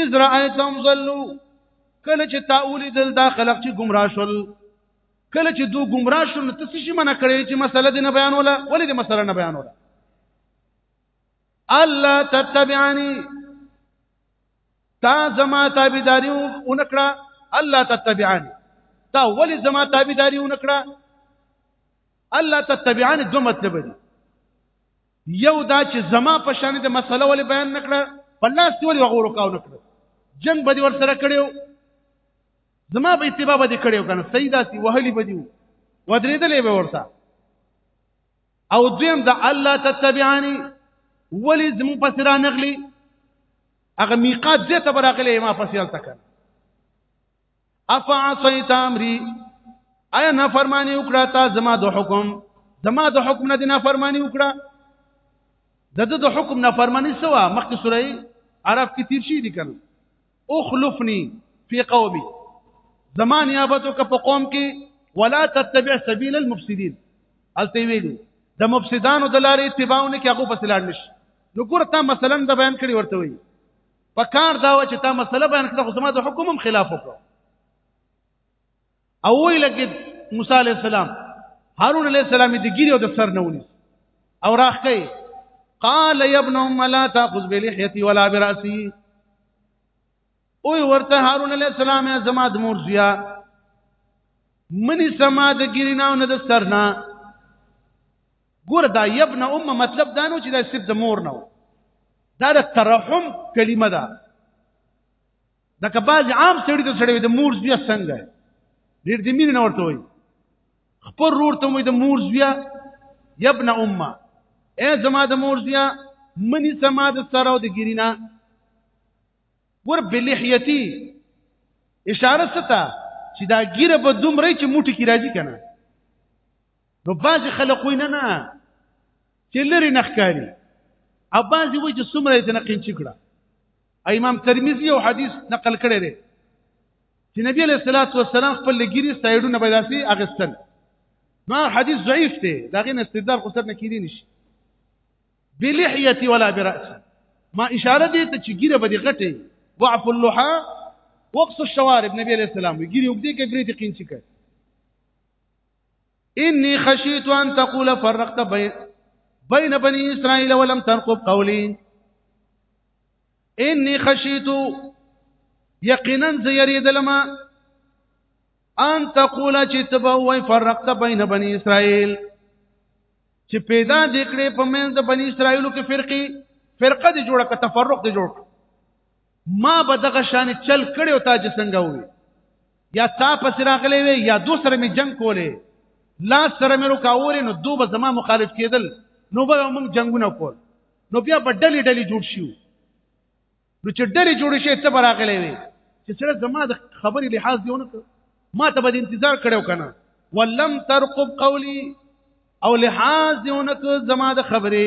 اذ رایتم ظلوا کله چې تاولی دل دا خلق چې گمراه شول کله چې دو گمراه شول نو تاسو شي منع کړی چې مسله دې نه بیانوله ولې دې مسله نه بیانوله الله تتبعني تا زما تابعداري ونکړه الله تتبعاني تا ولې زما تابعداري ونکړه الله تتبعاني دوه مطلب دي یو دا چې زما په شان د مسله ولې بیان نکړه په لاس کې ولې وغورو کاو نکړه جنگ به دې ور سره کړیو زما په اتباع به دې کړیو کنه سیدا سی وهلی به دې ودرېدلې به ورته او دویم د الله تتبعانی ولی زمو پس را نغلی هغه میقات دې ته براغلی ما پس یل تک افا عصیت امری ایا نه فرمانی وکړه تا زما د حکم زما د حکم نه نه فرمانی وکړه د د حکم نه فرمانی سوا مخکې سورې عرب کې تیر شي دي کنه اخلفني في قومي زمان یابتک په قوم کې ولا تتبع سبيل المفسدين الته ویلو د مفسدانو د لارې اتباعونه کې هغه پسې لاړ نشي نو ګور تا مثلا د بیان کړی ورته وي په کار دا و چې تا مسله بیان کړه خو زما د حکم هم خلاف وکړه او وی لکه موسی علی السلام هارون علی السلام د ګیره د سر نه ونیس او راخی قال يا ابن ام لا تاخذ بلحيتي ولا براسي او ورته هارون علی السلام زما د مور زیا منی سما د ګریناو نه د سرنا ګور دا یبن ام مطلب دانو چې دا سب د مور نه دا د ترحم کلمه ده دا که باز عام سړی ته سړی د مور زوی څنګه ډیر د مين نه ورته وي خپل رور ته وي د مور زوی یا ابن امه اے زما د مور زوی منی سما د سره او د ګرینا ور بلحیتی اشاره ستا چې دا ګیره به دومره چې موټی کی راځي کنه نو باز خلقوی نه نه چې لري نخکاری او باز وایي چې څومره یې نه قین چکړه امام ترمذی یو حدیث نقل کړی دی چې نبی علیہ الصلوۃ والسلام خپل لګیری سایډونه پیداسي اغستل ما حدیث ضعیف دی دا غین استدلال خو سر نه کیدی نشي بلحیتی ولا براس ما اشاره دې ته چې ګیره به دې غټه ضعف اللحى وقص الشوارب نبی علیہ السلام ګیره وګدې کې برې تقین شي انی خشیت ان تقول فرقت بین بین بنی اسرائیل ولم ترقب قولی انی خشیت یقینا زیریدلما ان تقول چې تبو وای فرقت بین بنی اسرائیل چې پیدا دکړې په منځ د بنی اسرائیلو کې فرقي فرقه دي جوړه ک تفرق دي جوړ ما به دغه شان چل کړي او تا چې څنګه وي یا تا پس راغلې وي یا دو سره می جنگ کولې لا سره مې رکاورې نو دو به زما مخالف کېدل نو به موږ جنگونه کول نو بیا په ډلې ډلې جوړ شو نو چې ډلې جوړ شي ته راغلې وي چې سره زما د خبرې لحاظ دی ونه ما ته به انتظار کړو کنه ولم ترقب قولي او لحاظ دی ونه زما د خبرې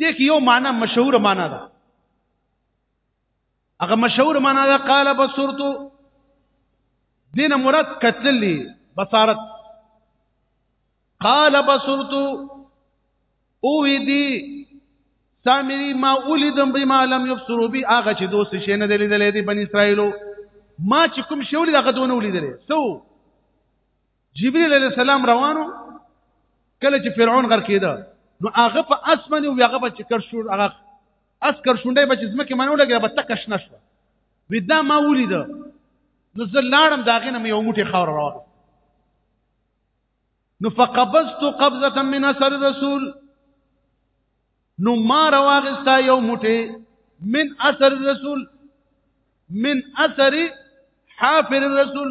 دې کې یو معنا مشهور معنا ده هغه مشهور معنا ده قال بصرت دینه مراد قتل بصارت قال بصرت او دي سامری ما اولیدم به ما لم یبصروا بی هغه چې دوست شي نه دلیدلې دي بنی اسرائیلو ما چې کوم شی ولید هغه دونه ولیدلې سو جبريل عليه السلام روانو کله چې فرعون غر کېده نو هغه په اسمنه او هغه په چکر شو هغه اس کر شونډې بچ زمکه منو لګي به تکش نشو ودا ما ولید نو زه لاړم داغه نه یو موټي خاور راو نو فقبضت قبضه من اثر رسول نو ما رواغستا یو موټي من اثر رسول من اثر حافر الرسول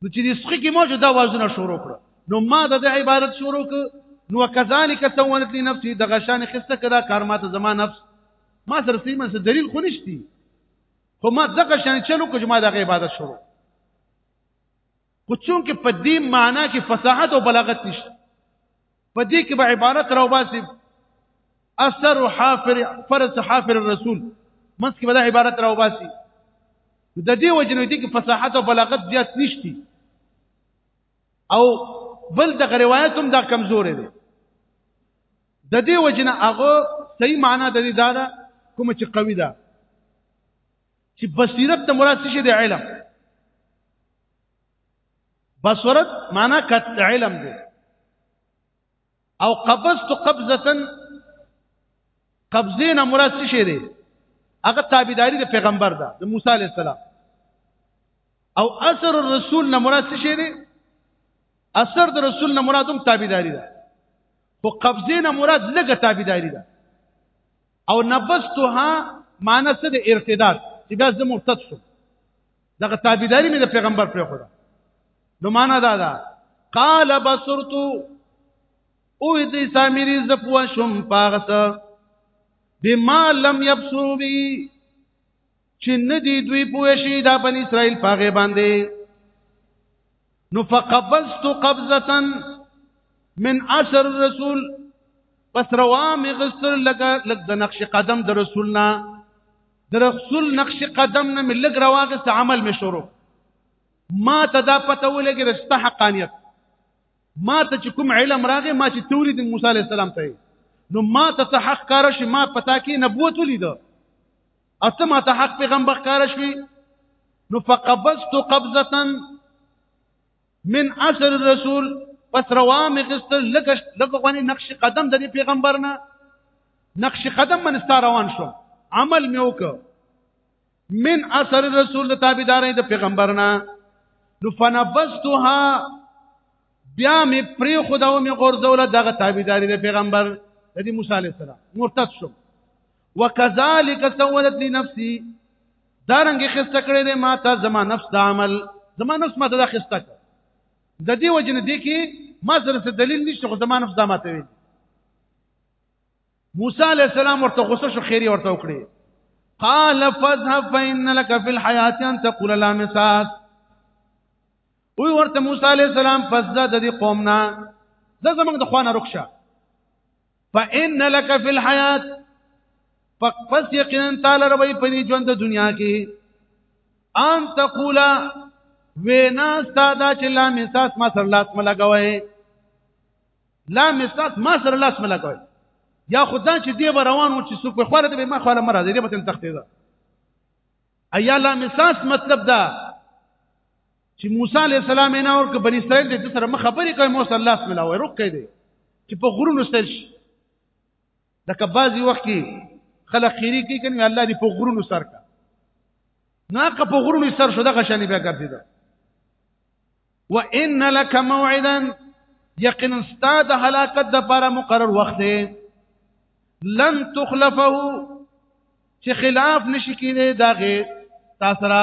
نو چې دې سخي کې ما چې دا وازونه شروع کړ نو ما د دې عبادت شروع ک نو کذالک سولت لي نفسي د غشان خسته کړه کار ماته زما نفس ما سره سیمه سره دلیل خو نشتی خو ما دغه شان چلو کوم ما دغه عبادت شروع خو چون کې په دې معنی کې فصاحت او بلاغت نشته په دې کې به عبارت راو باسي اثر حافر فرس حافر الرسول مس کې به دا عبارت راو باسي د دې وجنه دي کې فصاحت او بلاغت زیات نشتی او بل د روایت هم دا کمزور دی د دې وجنه هغه صحیح معنا د دې دا ده کوم چې قوي ده چې بصیرت ته مراد څه دی علم بصورت معنا کت علم دی او قبضت قبضه قبضه نه مراد څه شی دی هغه تابعداري د پیغمبر ده د موسی عليه السلام او اثر الرسول نه مراد څه شی دی اثر د رسول نه مراد هم تابعداري ده خو قبضه نه مراد لګه تابعداري ده او نبستها معنی څه د ارتداد چې بیا زه مرتد شوم دغه تابعداري مې د پیغمبر پر خو ده نو معنا دا ده قال بصرت او دې سامری ز پوه شم پاغس بما لم يبصروا بي چې ندي دوی پوه شي دا بن اسرائیل پاغه باندې نو فقبضت قبضه من اثر الرسول پس روام غسر لګ لګ د نقش قدم د رسولنا د رسول نقش قدم نه ملګ رواغه څه عمل می شروع ما ته دا پته ولګی رسته حقانیت ما ته چې کوم علم راغی ما چې توري د موسی علی السلام ته نو ما ته حق کار شي ما پتا کې نبوت ولید اته ما ته حق پیغمبر کار شوی نو فقبضت قبضه من اثر الرسول پس روا مې غستل لکه لکه غونې نقش قدم د پیغمبر نه نقش قدم من ستاره روان شو عمل مې وکړ من اثر رسول د تابعدارې د پیغمبر نه نو فنبستها بیا مې پری خداو مې غورځول دغه تابعدارې د پیغمبر د موسی عليه السلام مرتد شو وکذالک سولت لنفسي دارنګ خسته کړې ده ما ته زما نفس د عمل زما نفس ما ته د خسته د دې وجنه دي کې ما سره څه دلیل نشته خو زما نفس دا ماته وي موسی علی السلام ورته غوسه شو خیری ورته وکړي قال فذهب فإن لك في الحياة أن تقول لا مساس وی ورته موسی علی السلام پس د دې قوم نه زه زمنګ د خوانه رخصه فإن لك في الحياة فقفص يقينا تعالى ربي په دې ژوند د دنیا کې ان تقول وینا ستاده چې لا مساس ما سره لاس ملګوي لا مساس ما سره لاس ملګوي یا خدای چې دی روانو چې څوک په خوره دې ما خاله مرا دې به تم تختې ده ایا لا مساس مطلب ده چې موسی علی السلام نه اور ک بنی اسرائیل دې سره مخ خبرې کوي موسی الله بسم الله وای رکې دې چې په غرونو ستل شي د کبازي وخت کې خلک خيري کوي کني الله دې په غرونو سر کا نه که په غرونو سر شو دغه شان بیا ګرځي دا وان لك موعدا یقینا استاد هلاکت د پر مقرر وخت لن تخلفه چې خلاف نشي کېده داغه تاسو را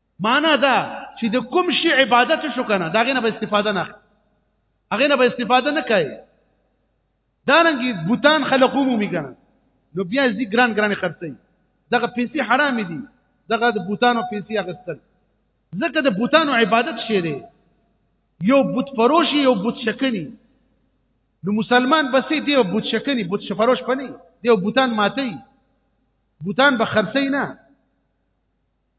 معنا دا چې د کوم شی عبادت شو کنه دا غنه به استفاده نه هغه نه به استفاده نه کوي دا رنګي بوتان خلقو مو میګنه نو بیا زی ګران ګران خرڅي دغه پیسې حرام دي دغه د بوتانو پیسې اغستل ځکه د بوتانو عبادت شي دی یو بت فروشي یو بت شکني نو مسلمان بسې دی یو بت شکني بت شفروش پني دی یو بوتان ماتي بوتان به خرڅي نه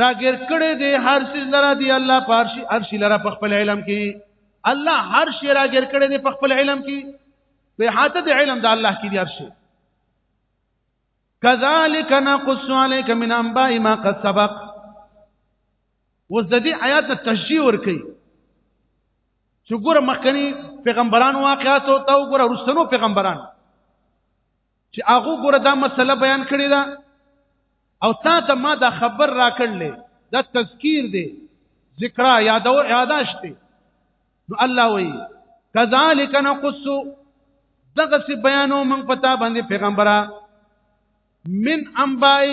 را ګر کړي دي هر شي لره دي الله پارشي هر شي لره په خپل علم کې الله هر شي را ګر کړي دي په خپل علم کې په حاته د علم د الله کې دي هر شي كذلك نقص عليك من انباء ما قد سبق وزدي آیات تشجیع ور کوي چې ګوره مخکنی پیغمبران واقعات او تا ګوره رسنو پیغمبران چې هغه ګوره دا مسله بیان کړې ده او تا ته ما دا خبر را کړلې دا تذکیر دی ذکر یادو یاداش دی نو الله وی کذالک نقص دغه سی بیانو من پتا باندې پیغمبره من انبای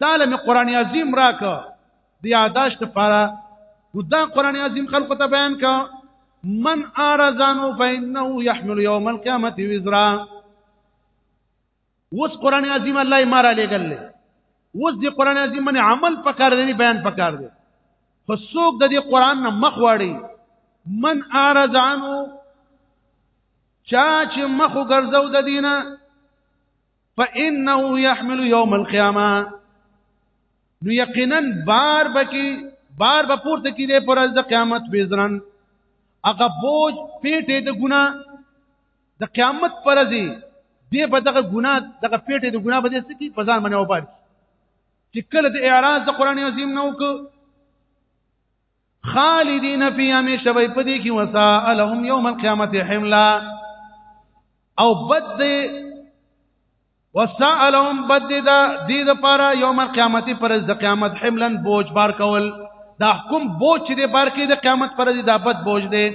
تعالی می قران عظیم راک دی یاداشت لپاره نو دا قران عظیم خلق ته بیان کا من ارزانو فانه يحمل يوم القيامه وزرا وس قران عظیم الله یې مارا لګل وس دی قران عظیم باندې عمل پکار دی بیان پکار دی خو څوک د دې قران نه مخ واړي من اعرض عنه چا چې مخ ګرځاو د دینه فانه يحمل يوم القيامه نو یقینا بار بکی بار به پورته کې دی پر د قیامت وزرن هغه بوج پیټه د ګنا د قیامت پر دی دی په دغه ګنا دغه پیټه د ګنا به دې سکی په ځان باندې وبار چې کله د اعراض د قران عظیم نو کو خالدین فی همیشه وای پدې کې وسا لهم یوم القیامت حملا او بد وسا لهم بد دا دې لپاره یوم القیامت پر د قیامت حملن بوج بار کول دا حکم بوج دې بار کې د قیامت پر دې دا بد بوج دې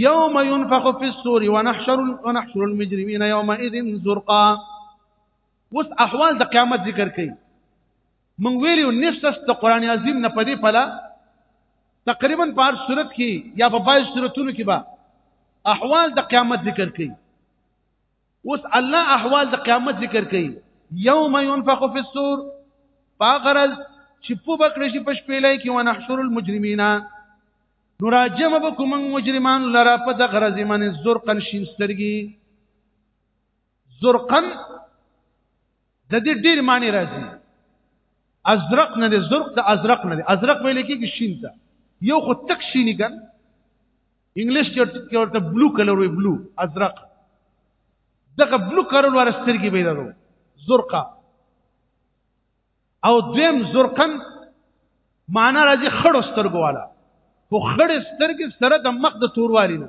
یوم ينفخ فی الصور ونحشر ونحشر المجرمین یومئذ زرقا وس احوال د قیامت ذکر کړي مونږ ویلو نفس د قران عظیم نه پدې پلا تقریبا په هر صورت کې یا په بای صورتونو کې با احوال د قیامت ذکر کړي اوس الله احوال د قیامت ذکر کړي یوم ينفخ فی الصور فغرز چې په بکړې شي په شپې لای کې ونحشر المجرمین نو راجم به کوم مجرمان لرا په د غرض من زرقن شین سترګي زرقن د دې ډېر معنی راځي ازرق نه دی زرق د ازرق نه دی ازرق ویل کېږي شین ته یو خو تک شینی ګن انګلیش کې ورته بلو کلر وي بلو ازرق دغه بلو کلر ور سترګې پیدا دو زرقه او دویم زرقن معنا راځي خړو سترګو والا خو خړې سترګې سره د مخ د توروالي نه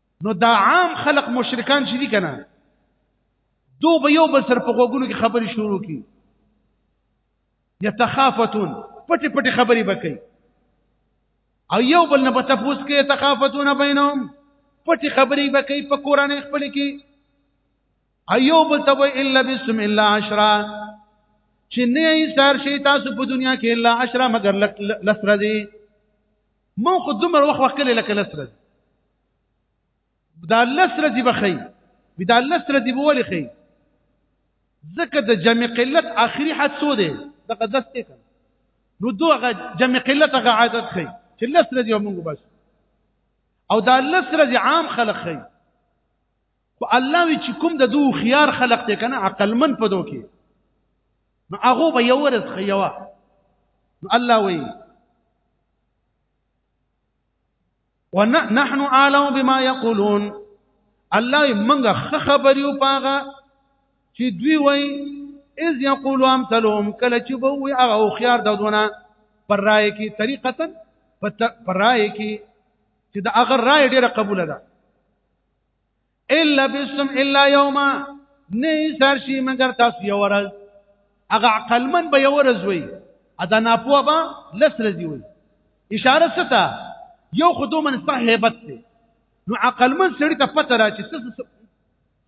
نو دا عام خلق مشرکان چې دي کنه دو به یو بل سر په غوګونو کې خبرې شروع کی یتخافتون پټي پټي خبرې وکړي او یو بل نه پته پوس کې یتخافتون بینهم پټي خبرې وکړي په قران خپل کې ایو بل ته الا بسم الله عشرا چې نه یې سار شي تاسو په دنیا کې الا عشرا مگر لسره دي مونږ خو دومره وخت وکړل لکه لسره دا لسره دی بخی دا لسره دی بولی خی ځکه د جمع قلت اخري حد څو دی دغه دس ته کړ نو دوغه جمع قلت غ عادت خي چې لس رضی موږ بس او دا لس رضی عام خلق خي خو الله وی چې کوم د دو خيار خلق ته کنه عقل من پدو کې نو هغه به یو ورځ خيوا نو الله وی ونحن عالم بما يقولون الله منغه خبريو پاغه چې دوی وای اذ یقول امثلهم کله چې به وي هغه او خيار دونه پر رائے کې طریقه پر رائے کې چې دا هغه رائے ډیره قبول ده الا بسم الا یوما نه سر شي مګر تاسو یو ورځ هغه عقل من به یو ورځ وي ادا ناپوه به لس ورځې وي اشاره ستا یو خدو من ستا هیبت دی نو عقل من سړی ته پته را چې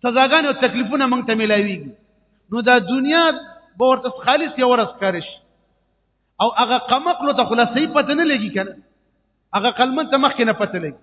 سزاګان او تکلیفونه مونږ ته ملایويږي نو دا دنیا به ورته خالص یو ورځ کارش او هغه قمقلو ته خلاصې پته نه لګي کنه هغه قلمن ته مخکې نه پته لګي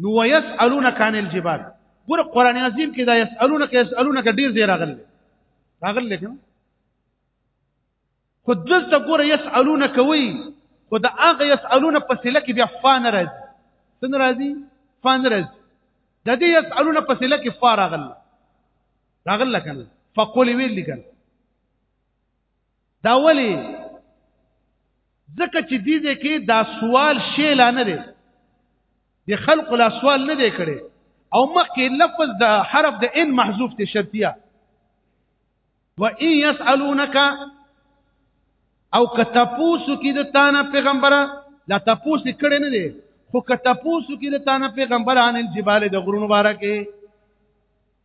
نو ويسالونك عن الجبال ګور قران عظیم کې دا يسالونك يسالونك ډیر ډیر راغلی راغلی کنه خو دلته ګور يسالونك وی خو دا هغه يسالون په سله کې بیا فان راځي څنګه راځي فان راځي د دې يسالون په سله کې فار راغلی راغلی کنه فقول ویل کنه دا ولی ځکه چې دې دې کې دا سوال شی لا نه دی د خلق لا سوال نه دی کړي او مخکې لفظ د حرف د ان محذوف ته شرطیه و ان يسالونك او کتپوسو کې د تانه پیغمبره لا تپوس کړي نه دی خو کتپوسو کې د تانه پیغمبران الجبال د غرونو بارکه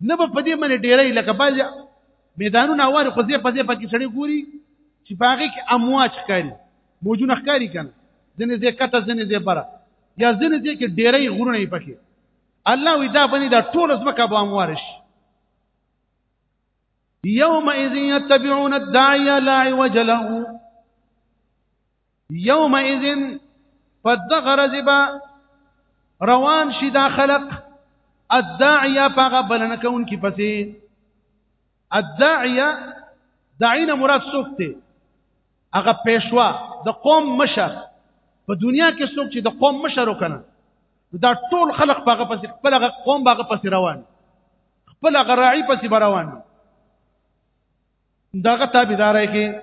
نه به په دې باندې ډېرې لکه باز میدانونه وار خو دې په دې پکې سړی ګوري چې باغې کې امواج ښکاری موجونه ښکاری کنه ځنې دې کته ځنې دې بره یا ځنې دې کې ډېرې غرونه یې پکې الله وی دا باندې دا ټول زمکه به اموار شي يومئذ يتبعون الداعي لا عوج له یوم اذن فدغرز با روان شي دا خلق الداعیه پاغه بلنه کون کی پسې الداعیه دعینه مراد څوک دی هغه پېښوا د قوم مشر په دنیا کې څوک چې د قوم مشر وکنه دا ټول خلق پاغه پسې خپل هغه قوم باغه پسې روان خپل هغه راعي پسې روان داغه تابعدارای کې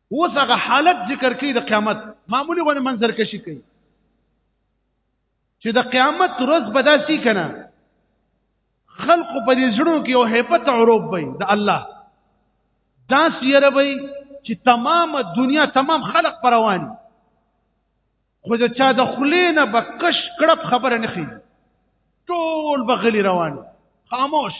اوس هغه حالت ذکر کوي د قیامت معمولی غو منظر کشي کوي چې د قیامت ورځ به داسي کنه خلق په دې زړونو کې یو hebat عروب وي د الله داس یې ربي چې تمام دنیا تمام خلق پروان خو دا چا د خلینه به کش کړب خبره نه خي ټول بغلی روان خاموش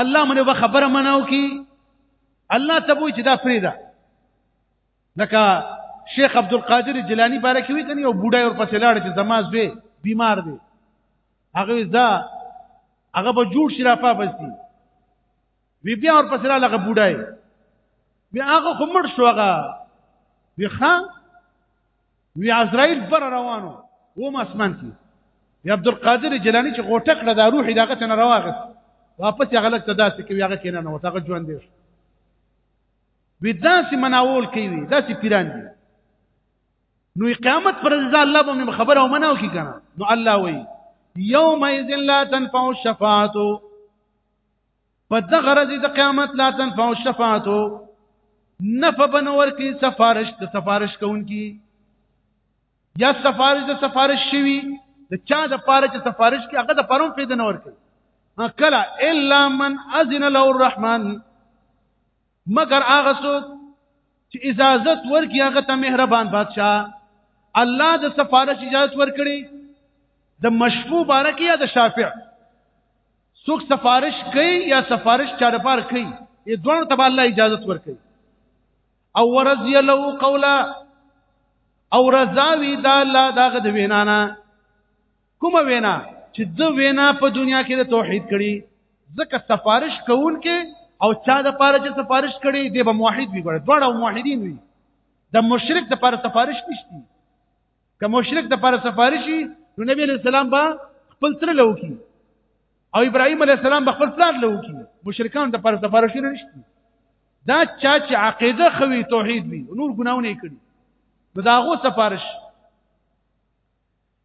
الله مونږ به خبره مناو کی الله ته وای چې دا فریدا لکه شیخ عبد القادر جیلانی باره کې وی کني او بوډا ور پسې لاړ چې زماز به بیمار دی هغه دا هغه به جوړ شي را پابستی وی بیا ور پسې لاړ هغه بوډای بیا هغه خمر شو هغه بیا خان وی عزرائیل بر روانو و ما اسمان کې یا عبد القادر جیلانی چې غوټه کړه دا روح دغه تن راوغس واپس هغه لکه داسې کوي هغه کینه نه وته ژوند دی وی داسې مناول کوي داسې پیران دي نو قیامت پر ځا الله به خبره او مناو کی کنه نو الله وی یوم اذن لا تنفع الشفاعه په دغه ورځ د قیامت لا تنفع الشفاعت نفع بنور کې سفارش د سفارش کوونکی یا سفارش د سفارش شوی د چا د پاره چې سفارش کې هغه د پروم پیدا نور کوي کلا الا من اذن له الرحمن مگر هغه څوک چې اجازه ورکړي هغه ته مهربان بادشاہ الله د سفارش اجازه ورکړي د مشفوع بارکه یا د شافع څوک سفارش کوي یا سفارش چا د پاره کوي یې دوه ته الله اجازه ورکړي او ورزی له قولا او رضاوی دا الله داغه د وینا نه کوم وینا چې د وینا په دنیا کې د توحید کړي ځکه سفارش کوون کې او چا د پاره چې سفارش کړي دی به موحد وي ګوره دواړه موحدین وي د مشرک د پاره سفارش نشتی که مشرک د پر سفارشي نو نبی علیہ السلام با خپل تر لو کی او ابراهيم عليه السلام به خپل پلان لو کی مشرکان د پر سفارشي نشته دا چا چې عقیده خوي توحید وي نور ګناونه کړي نو دا غو سفارش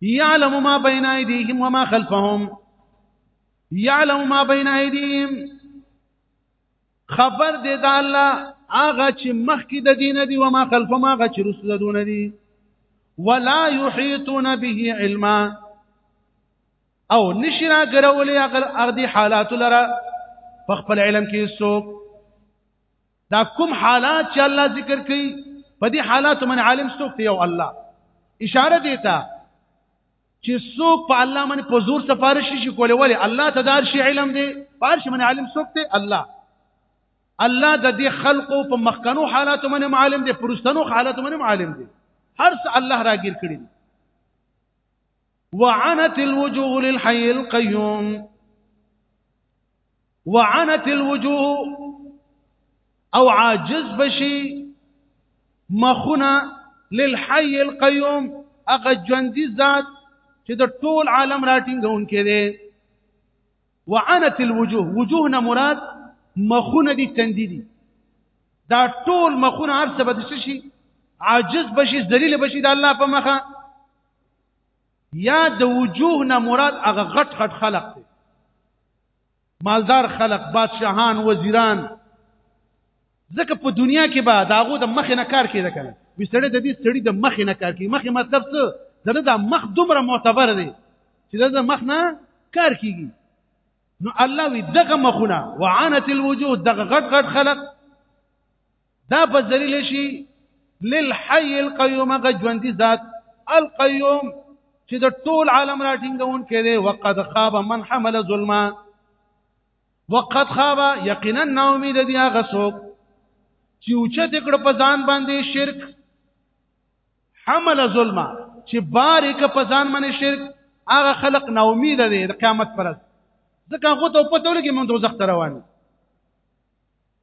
يعلم ما بين ايديهم وما خلفهم يعلم ما بين ايديهم خبر دې د الله هغه چې مخکې د دین دی او ما خلف ما هغه چې رسول دون دی ولا یحیتون به علما او نشرا ګرولې هغه دې حالات لره په خپل علم کې څوک دا کوم حالات چې الله ذکر کوي په دې حالات من عالم څوک دی او الله اشاره دیتا چې څوک په الله باندې په زور سفارش شي کولای ولی الله ته دار شي علم دی فارش باندې عالم څوک دی الله الله د دې خلقو په مخکنو حالاتو باندې عالم دی پرستانو حالاتو باندې عالم دی هر څه الله راګیر کړی دی وعنت الوجوه للحي القيوم وعنت الوجوه او عاجز بشي مخونه للحي القيوم هغه ژوندۍ ذات چې د ټول عالم راټینګون کې دي وعنت الوجوه وجوه نه مراد مخونه دي تندې دي دا ټول مخونه هر څه بد شي عاجز بشي ذلیل بشي د الله په مخه یا د وجوه نه مراد هغه غټ غټ خلق دی مالدار خلق بادشاهان وزیران ځکه په دنیا کې به داغو د مخ نه کار کېده کنه وسړی د دې سړی د مخ نه کار کوي مخ مطلب څه دغه د مخ دومره معتبر دی چې د مخ نه کار کیږي نو الله وی دغه مخونه وعانت الوجود دغه غټ غټ خلق دا په ذلیل شي للحي القيوم غجوند ذات القيوم چې د ټول عالم راټینګون کړي وقد خاب من حمل ظلما وقد خاب یقینا نا امید دي هغه څوک چې اوچه دکړه په ځان باندې شرک حمل ظلما چې باریک په ځان باندې شرک هغه خلق نا امید دي د قیامت پرځ ځکه هغه ته پته ولګي مونږ دوزخ ته روان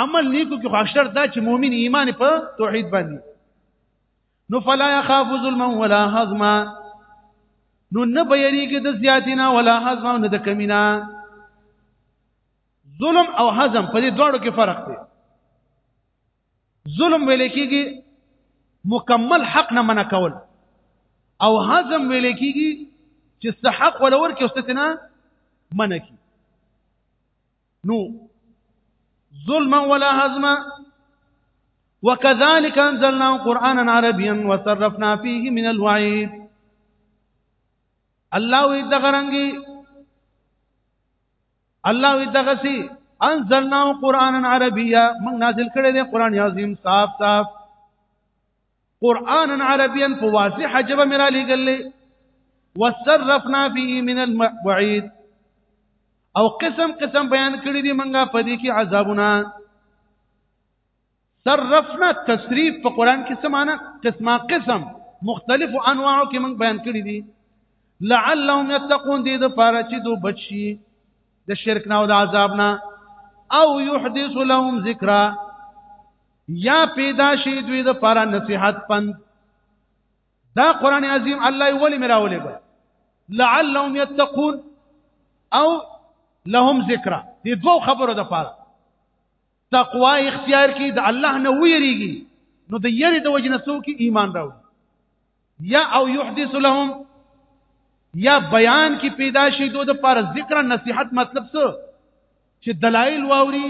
عمل نیکو کې خاصر دا چې مؤمن ایمان په توحید باندې نو فلا يخاف ظلما ولا هضما نو نه بيريږي د زیاتینا ولا هضما نه د کمینا ظلم او هضم په دې دوړو کې فرق دی ظلم ویل کېږي مکمل حق نه منع کول او هضم ویل کېږي چې حق ولور کې واستنه منع کی نو ظلم ولا هضم وكذلك انزلنا قرانا عربيا وصرفنا فيه من الوعيد الله يدغرنگي الله يدغسي انزلنا قرانا عربيا من نازل کړي دي قران عظیم صاف صاف قرآنا عربيا په واضحه ژبه مې رالیږلی وصرفنا فيه من الوعید او قسم قسم بیان کړی دی منګه په دې کې عذابونه صرفنا تصریف په قران کې سمانه قسمه قسم مختلف انواعو کې موږ بیان کړی دي لعلهم يتقون دې د پاره چې دو بچي د شرک نه او د عذاب نه او يحدث لهم ذکرًا یا پیدا شي دوی د پر نصيحت پند دا قران عظیم الله ولی مراولې به لعلهم يتقون او لهم ذکر دې دوه خبرو د پاره تقوا اختیار کی د الله نه ویریږي نو د یری د وجنه سو کی ایمان راو یا او یحدث لهم یا بیان کی پیدا شي دوی د پاره ذکر نصيحت مطلب څه چې دلایل واوري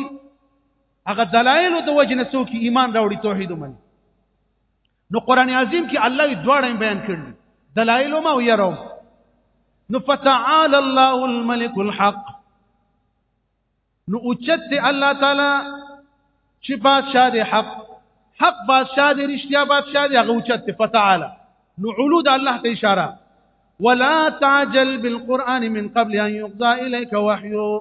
هغه دلایل د وجنه څوک ایمان راوړي توحید ومني نو قران عظیم کې الله دواړه بیان کړل دلایل ما او يرو نو فتعال الله الملك الحق نو اوچت الله تعالی چې بادشاہ دی حق حق بادشاہ دی رښتیا بادشاہ دی هغه اوچت فتعال نو علود الله ته اشاره ولا تعجل بالقران من قبل ان يقضى اليك وحيه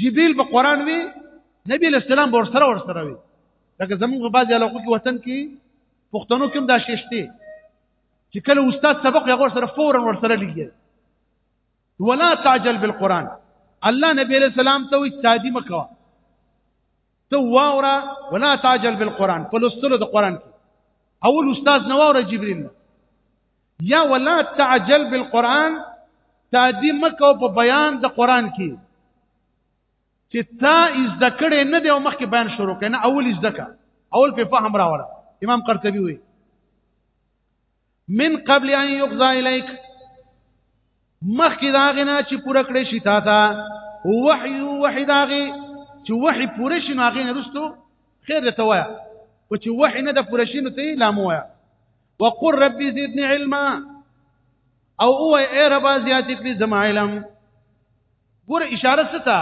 جبريل په قران وی نبی له سلام ور سره ور سره وی لکه زموږ په بعضي علاقو کې وطن کې پښتنو کوم دا شېشته چې کله استاد سبق یې غوړ سره فورا ور سره لګي ولا تعجل بالقران الله نبی له سلام ته وی تادی مکوا ته واورا ولا تعجل بالقران په لستلو د قران کې اول استاد نو واورا جبريل یا ولا تعجل بالقران تادی مکو په بیان د قران کې چې تا از دکړې نه دی او مخکې بیان شروع کړي نه اول از دکا اول په فهم راوړه امام قرطبي وي من قبل ان يقضى اليك مخکې داغه نه چې پوره کړې شي تا ته وحي وحي داغه چې وحي پوره شي نو هغه نه رستو خیر ته وایا او چې وحي نه د پوره شي نو ته لا مو وایا وقل ربي زدني علما او او اے ربا زیات کړي زما علم ګور اشاره ستا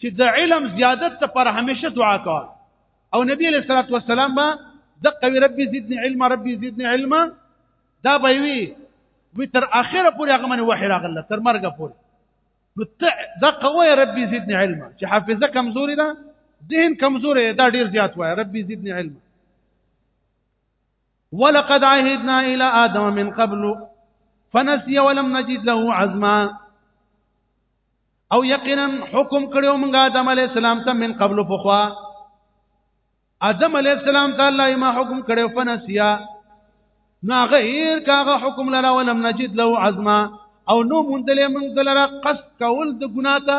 چې د علم زیادت ته پر همیشه دعا کوه او نبی علیہ الصلوۃ والسلام با د قوی ربي زدني علما ربي زدني علما دا به وی وی تر اخره پورې هغه من وحی راغله تر مرګه پورې نو ته دا قوی ربي زدني علما چې حافظه کمزوري ده ذهن کمزوري دا ډیر زیات وای ربي زدني علما ولقد عهدنا الى ادم من قبل فنسي ولم نجد له عزما او یقینا حکم کړو موږ آدم علی السلام ته من قبل فخوا آدم علی السلام ته الله ما حکم کړو فنسیا نا غیر کاغه حکم لرا ولم نجد له عزما او نو مونږ دلې مونږ دلرا قصد کول د ګنا ته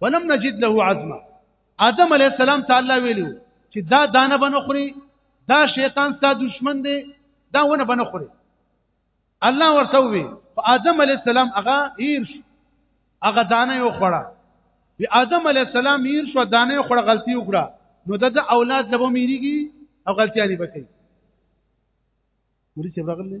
ولم نجد له عزما آدم علی السلام تعالی ویلو چې دا دانه بنخوري دا شیطان ستا دشمن دی دا ونه بنخوري الله ورته وی په آدم علی السلام هغه هیر شو هغه دانه یو خړه وی آدم علی السلام هیر شو دانه یو خړه غلطي وکړه نو د اولاد لبو میریږي او غلطیانی بکې مرید چې راغله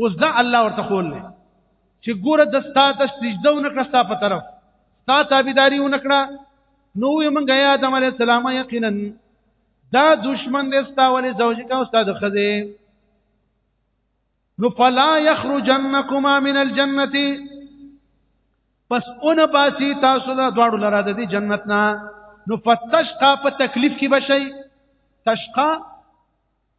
اوس دا الله ورته خول نه چې ګوره د ستا ته سجده ونکړه ستا په طرف ستا تابعداري ونکړه نو یې مونږه یا آدم علی السلام یقینا دا دشمن دې ستا ولې زوج کا استاد خزه نو فلا یخرجنکما من الجنه پس اون باسی تاسو له دواړو لاره د دې جنت نه نو فتشقا په تکلیف کې بشي تشقا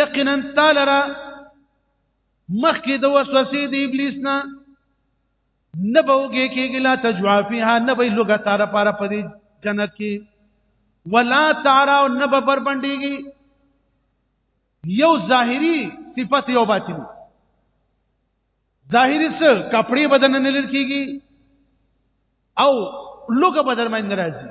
یقینا تعالی را مخکې د وسوسې د ابلیس نه نه بوګه کېږي لا تجوا فيها نه به لوګه تار پار په دې جنت کې ولا تارا او نه به بربندېږي یو ظاهری صفت یو باطن ظاهری څه کپڑے بدن نه لر کېږي او لوګه بدن باندې راځي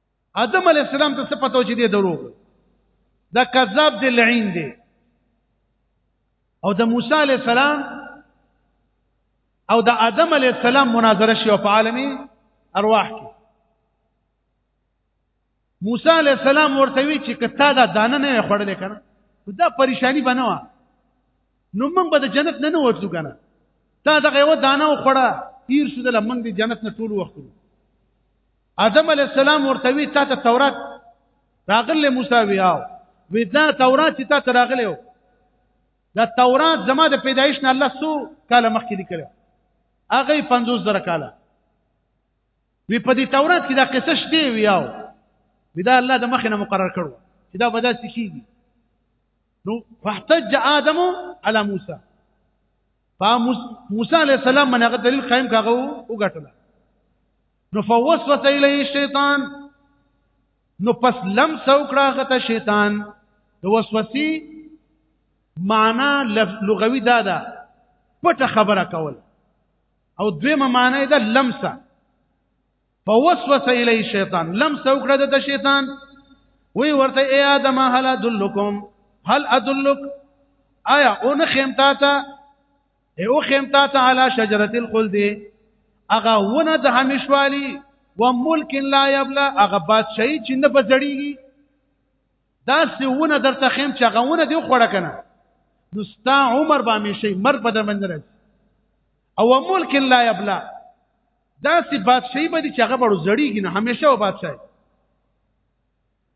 آدم علی السلام ته څه پته و چې دی دروغ دا کذاب دی لعین دی او د موسی علی السلام او د آدم علی السلام مناظره شي په عالمي ارواح کې موسی علی السلام ورته وی چې کته دا دانه نه خړلې کنه دا پریشانی بنوا نو موږ به د جنت نه نه ورځو کنه تا دغه یو دانه خړه تیر شو د لمن دی جنت نه ټول وخت آدم علی السلام ورته وی تا ته تورات راغله موسی ویاو وی دا تورات چې تا ته راغله دا تورات زما د پیدایش نه الله سو کاله مخکې لیکل هغه 50 زره کاله وی په دې تورات کې دا قصه شته ویاو وی دا الله د مخې نه مقرر کړو چې دا بدل کیږي نو فاحتج آدم على موسی فموسی علیہ السلام من هغه دلیل قائم کاغه وګټله نو فوسوس الیه شیطان نو پس لمس وکړه غته شیطان د وسوسې معنا لغوي دا ده پټه خبره کول او دویمه معنا ده لمسه فوسوس الی شیطان لمسه وکړه د شیطان وی ورته ای ادم هل ادلکم هل ادلک آیا اون خیم تا ته او خمتا تعالی شجره الخلد اغه ونه د همیشوالی و ملک لا یبلا اغه بادشاہي چې نه بزړیږي دا سونه درته خیم چې هغه ونه دی خوړه کنه نو ستا عمر به همیشه مرګ به درمن راځي او ملک لا یبلا دا سی بادشاہي به چې هغه بړو زړیږي نه همیشه و بادشاہي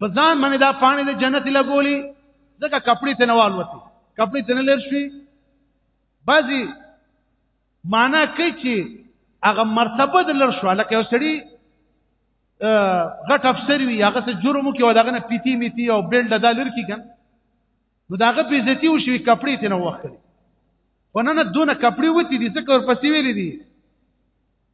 په ځان باندې دا پانی د جنت لګولي ځکه کپړې ته نوال وتی کپړې ته نه لر شي بعضي معنا کوي چې هغه مرتبه د لر شو لکه یو سړی غټ افسر وي هغه څه جرم کوي او دغه نه پیتی میتی او بیلډ د لر کی کن نو داغه په عزتي او شوی کپړې ته نه وخت ونه نه دونه کپړې وتی دي څه کور پسې ویلې دي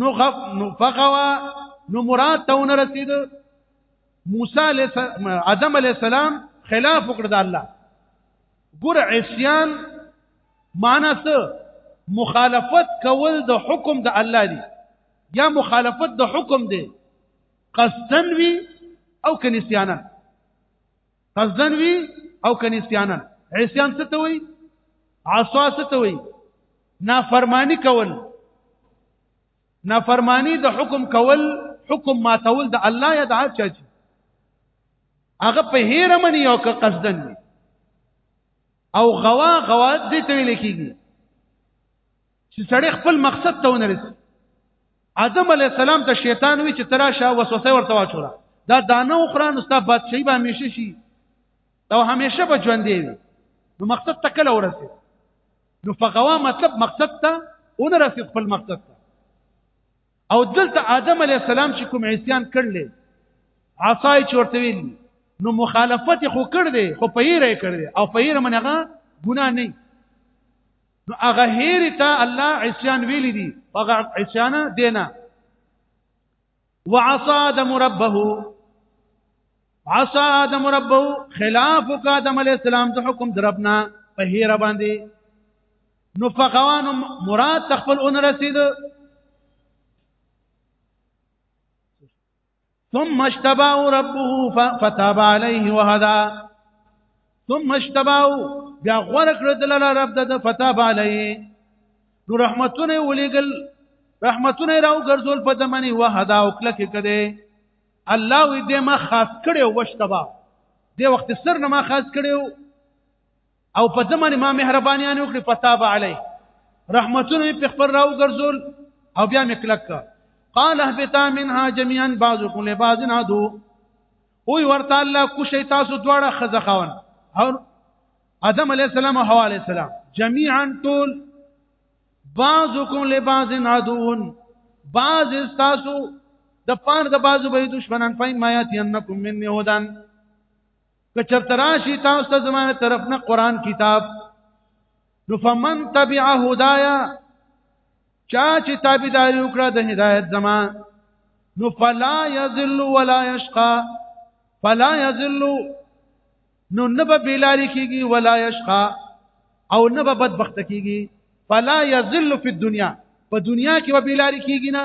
نو غف نو فغوا نو مراد ته ونه رسید موسی علی آدم علی السلام خلاف وکړ د الله ګور عصيان معنا څه مخالفت کول د حکم د الله دی یا مخالفت د حکم دی قصدن وی او کنسیانا قصدن وی او کنيسيانا عصيان څه ته وي عصا څه ته وي نافرمانی کول نافرمانی د حکم کول حکم ماتول د الله یا د هر چا چې هغه په هیره منی او که قصدن او غوا غوا دې ته ویل کیږي چې سړی خپل مقصد ته ونرسي آدم علی السلام ته شیطان وی چې تراشه وسوسه ورته واچوله دا دانه اخران استا بادشاہي به همیشه شي او همیشه به ژوند دی نو مقصد ته کله ورسي نو فغوا مطلب مقصد ته ونرسي خپل مقصد ته او دلته آدم علی السلام چې کوم عصيان کړل عصای چورته ویل نو مخالفت خو کړ دی خو پیره کړ دی او پیره منغه ګناه نه نو هغه هیر ته الله عصيان ویل دي هغه عصيان دینا وعصى ادم ربه عصى ادم ربه خلاف ادم عليه السلام د حکم دربنا په هیر باندې نو فقوان مراد تخپل اون رسید ثم اشتباه ربه فتاب عليه وهدا ثم اشتباه بیا غوړ کړ د لاله رب د فتاب عليه نو رحمتونه ولېګل رحمتونه راو ګرځول په دمنې وهدا او کلک کده الله وي دې ما خاص کړو وشتبا دې وخت سر نه ما خاص کړو او په دمن ما مهربانيان وکړي پتا به علي رحمتونه په خبر راو ګرځول او بیا مکلک قال اهبطا منها جميعا بعضكم لبعض عدو او ورته الله کو شي تاسو دواړه خزه خاون او ادم عليه السلام او حوا عليه السلام جميعا طول بعضكم لبعض عدو بعض تاسو د پاره د بعضو به دشمنان فاین ما یاتینکم من هدن که چرته راشي تاسو ته زمانه طرف نه قران کتاب نو فمن تبع هدايا چا چې تابعداري وکړه د هدایت زما نو فلا يذل ولا يشقى فلا يذل نو نبا بیلاری کیږي ولا يشقى او نبا بدبخت کیږي فلا يذل في الدنيا په دنیا کې به بیلاری کیږي نه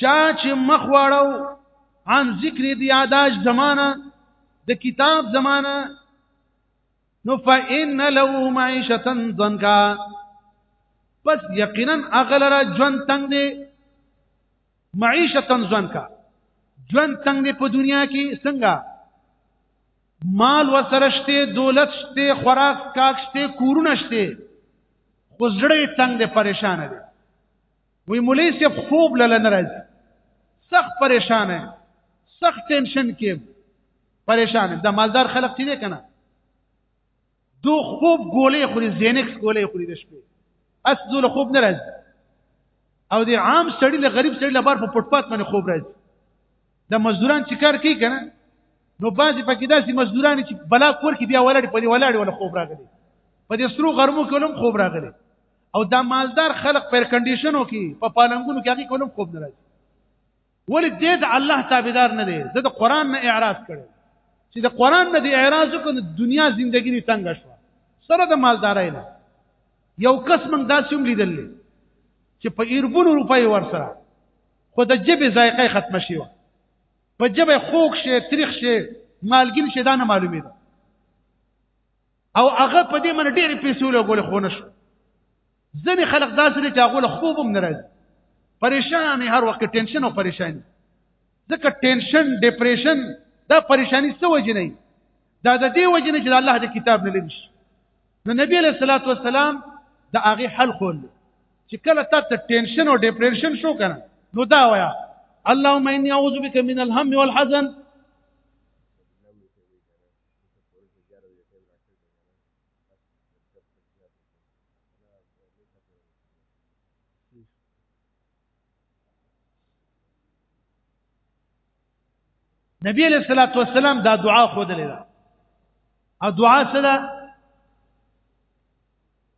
چا چې مخ واړو عن ذکر دی یاداش زمانہ د کتاب زمانہ نو فإن له معيشه ضنكا پس یقینا اغلر ژوند تنگ دی معيشه ضنكا ژوند تنگ دی په دنیا کې څنګه مال وسرشته دولت شته خوراک کاک شته کورونه شته خو زړه تنگ دی پریشان دی وی مولوی صاحب خوب لاله ناراض سخت پریشان ہے سخت ټینشن کې پریشان د مالدار خلک چې دي کنه دو خوب ګولې خوري زینکس ګولې خوري د شپې اس دو له خوب نه راځي او د عام سړی له غریب سړی له بار په پټپات باندې خوب راځي د مزدوران چې کار کوي کنه نو بعضی پکې داسې مزدوران چې بلا کور کې بیا ولاړ په دې ولاړ ولا خوب راغلي په دې سرو غرمو کې هم خوب راغلي او دا مالدار خلق پر کنډیشنو کې په پالنګونو کې هغه کولم خوب نه راځي ولې دې د الله تابعدار نه دی د قرآن نه اعراض کړي چې د قرآن نه دی اعراض وکړ د دنیا ژوندۍ دې تنګ شو سره د مالدارای نه یو کس موږ داسې هم لیدل چې په ایربونو روپۍ ورسره خو د جبې ذایقه ختم شي په جبې خوک شي تریخ شي مالګین شي دا نه معلومه ده او هغه په دې من ډېرې پیسې لګول خو نه شو ځنې خلک داسې دي چې هغه له خوب هم ناراض پریشان هر وخت ټینشن او پریشانی ځکه ټینشن ډیپریشن دا پریشانی څه وجه نه دا د دې وجه نه چې الله د کتاب نه لري نو نبی له صلوات و سلام دا هغه حل خول چې کله تاسو ټینشن او ډیپریشن شو کنه نو دا وایا اللهم اني اعوذ بك من الهم والحزن نبی علیہ الصلوۃ والسلام دا دعا خو دلې دا او دعا سره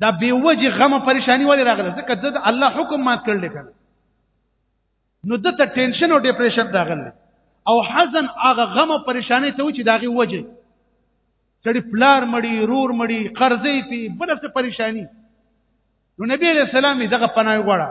دا به وجه غم پریشانی ولې راغله ځکه د الله حکم مات کړل کنه نو د ته ټینشن او ډیپریشن راغله او حزن هغه غم او پریشانی ته و چې داغه وجه چړي پلار مړي رور مړي قرضې پی بل څه پریشانی نو نبی رسول الله دغه پناه وړه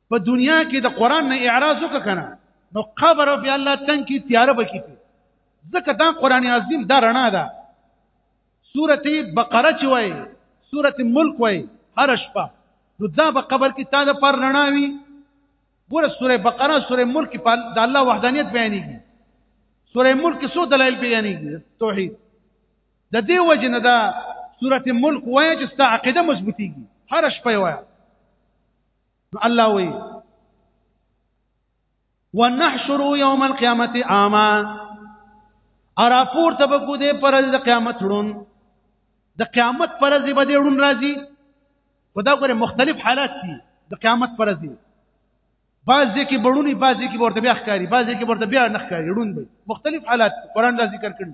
په دنیا کې د قران نه اعراض وکنه نو قبر او بیا الله تنګ کی تیار بکی ځکه دا قران عظیم دا رڼا ده سورته بقره چې وای سورته ملک وای هر شپه نو دا په قبر کې تا د پر رڼا وی ګوره سوره بقره سوره ملک په د الله وحدانیت بیانېږي سوره ملک څو دلایل بیانېږي توحید د دې وجه نه دا سوره ملک وای چې ستا عقیده مضبوطیږي هر شپه وای نو الله وی ونحشر يوم القيامه اعما ارا پور ته بکو دې پر د قیامت ړون د قیامت پر ځې به دې ړون راځي خدا ګوره مختلف حالات دي د قیامت پر ځې بعضې کې بړونی بعضې کې ورته بیا ښکاری بعضې کې ورته بیا نه ښکاری ړون به مختلف حالات قران دا ذکر کړی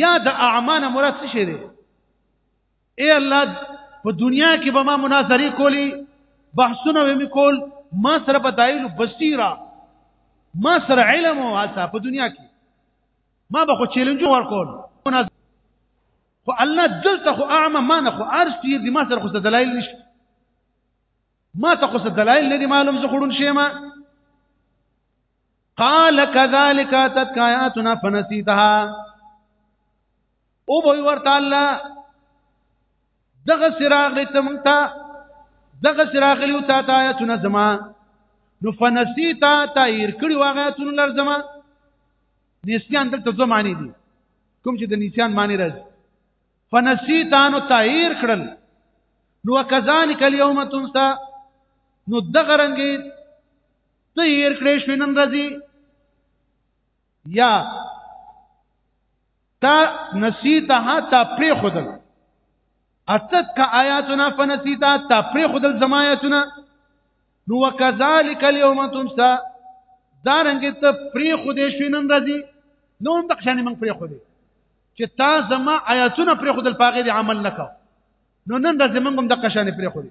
یا د اعما نه مراد څه شی دی اے الله په دنیا کې به ما مناظری کولی بحثونه مې کول ما سره په دایلو بصیره ما سره علم او حتا په دنیا کې ما به خو چیلنج ورکول خو الله دلته خو اعمى ما نه خو ارش تیر دي ما سره خو دلایل نشته ما ته خو دلایل لري معلوم زه خورون شي ما قال كذلك اتتك آياتنا فنسيتها او به ورته الله دغه سراغ ته مونږ ته دغه سراغ لیو تا ته آیتونه زما نو فنسیتا تایر کړي واغاتونه لر زما نسیان دلته څه معنی دي کوم چې د نسیان معنی راځي فنسیتا نو تایر کړل نو کذالک اليوم تنسا نو دغه رنګي ته ير کړې شو نن راځي یا تا نسیتها تا پری خودل اتت کا آیاتنا فنسیتا تا پری خودل زما آیاتنا نو وکذالک اليوم تنسا دارنګ ته پری خودې شو نن راځي نو هم بخښنه من پری خودې چې تا زما آیاتونه پرې خودل پاغې دي عمل نکاو نو نن ورځ موږ هم د قشانې پرې خودي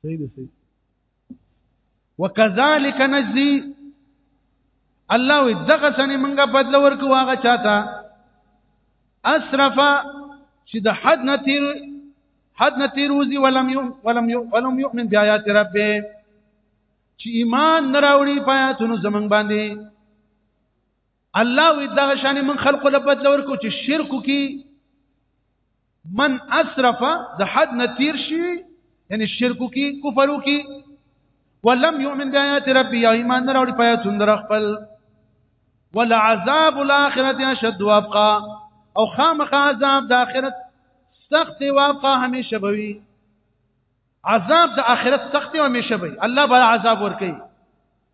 صحیح دی صحیح وکذالک نجزی الله وی دغه سنې منګه بدل ورکو هغه چاته اسرف چې د حد نه تیر حد نه تیر وزي ولم یو ولم یو ولم یؤمن بیاات ربه چې ایمان نراوړي پاتونو زمنګ باندې الله وی دا شان من خلق له بدل ورکو چې شرک کی من اسرف د حد نتیر شي یعنی شرک کی کفر کی ولم يؤمن بآيات ربي يا ايمان نه راوړي پیا څوندر خپل ولا عذاب الاخره اشد وابقا او خامخ عذاب د اخرت سخت وابقا همیشه بوي عذاب د اخرت سخت همیشه بوي الله بل عذاب ور کوي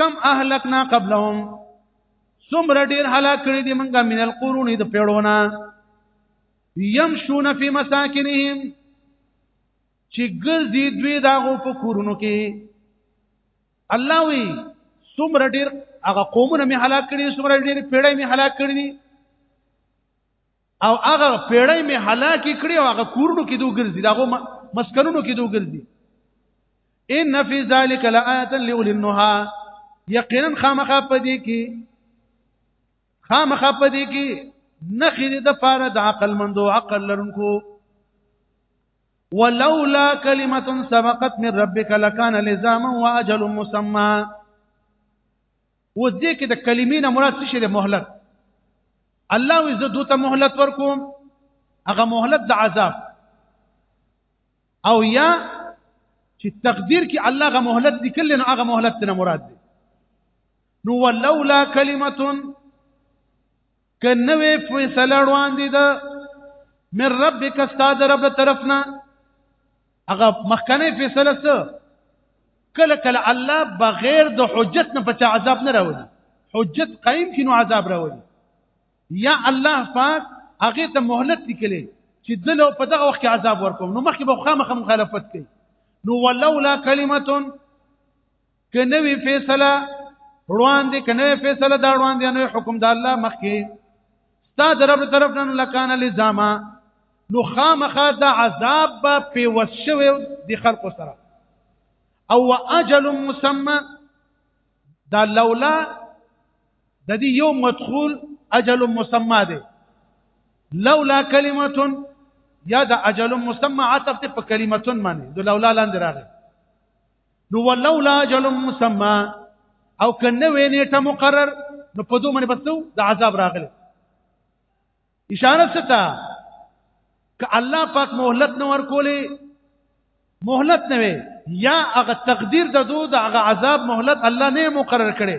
کم اهلکنا قبلهم څومره ډیر هلاک کړی دی منګه من القرون د پیړونه يمشون فی مساکنهم چې ګرځي دوی داغو په کورونو کې الله وی څومره ډیر هغه قومونه می هلاک کړی څومره ډیر پیړې می هلاک کړی او هغه پیړۍ می هلاک کړي او هغه کورونو کې دوه ګرځي داغه مسکنونو کې دوه ګرځي ان فی ذلک لآیه لأولی النهى یقینا خامخا پدې کې خامخا پدې کې نخې د پاره د عقل مندو عقل لرونکو ولولا کلمه سبقت من ربك لكان لزاما واجل مسمى و دې کې د کلمې نه مراد څه شی دی مهلت الله وي زه دوته مهلت ورکوم هغه مهلت د عذاب او یا چې تقدیر کې الله غ مهلت لیکل نو هغه مهلت نه مراد دی نو ولولا کلمه که نوې فیصله وړاندې ده من ربک استاد رب طرفنا هغه مخکنه فیصله څه کله کله الله بغیر د حجت نه پچا عذاب نه راوړي حجت قائم کینو عذاب راوړي یا الله پاک هغه ته مهلت لیکلې چې دلو په دغه وخت کې عذاب ورکوم نو مخکې به خامخ مخالفت کوي نو ولولا کلمه که نوې فیصله روان دي که نوې فیصله دا روان دي نو حکم د الله مخکې ستا د رب طرف نه لکان لزاما نو خامخا د عذاب به په وسوي د خلکو سره او اجل مسمى دا لولا د دې یو مدخول اجل مسمى دی لولا کلمه یا د اجل مسمى عطف په کلمتون باندې د لولا لاندې راغی نو ولولا اجل مسمى او کنه وینېټه مقرر نو په دوه باندې بسو د عذاب راغله اشاره ستا ک الله پاک مهلت نور کولې مهلت نه وي یا هغه تقدیر د دوه د هغه عذاب مهلت الله نه مقرر کړي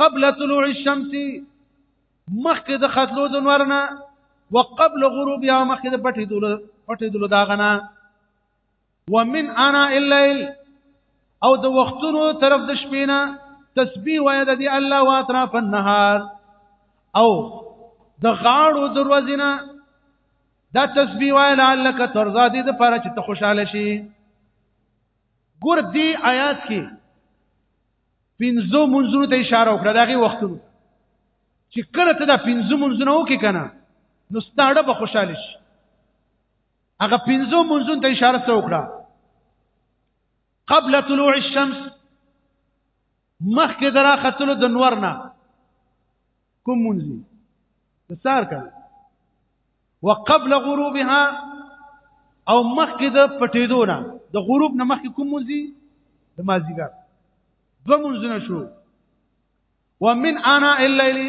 قبل طلوع الشمس مخکې د خطلو د نور نه وقبل غروبها مخکې د پټې دول پټې دول داغنا ومن انا الليل او د وختونو طرف د شپې نه تسبیح وای د دی الله واطراف النهار او د غاړو دروازې نه دا تسبیح وای لعلک ترضا دې د پاره چې ته خوشاله شي ګور دی آیات کې پنځو منځونو ته اشاره وکړه داغه وختونو چې کله ته دا پنځو منځونه وکې کنه نو ستاړه به خوشاله شي هغه پنځو منځونو ته اشاره څه وکړه قبل طلوع الشمس مخکې درا خطلو د نور نه کوم منځي د سار کنه وقبل غروبها او مخکې د پټېدو نه د غروب نه مخکې کوم مونځي د مازیګر دوه مونځونه شو ومن انا الليل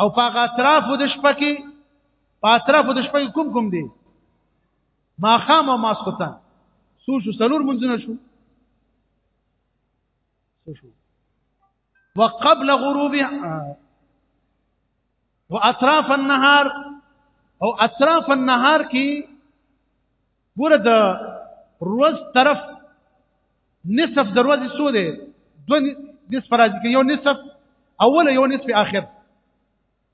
او په اطراف د شپه کې په اطراف د شپه کې کوم کوم دي ما خام او ماسختن سو شو سلور مونځونه شو شو وقبل غروبها واطراف النهار او اطراف النهار کې ګوره د روز طرف نصف د روز سو دی دو نصف راځي کې یو نصف اول یو نصف اخر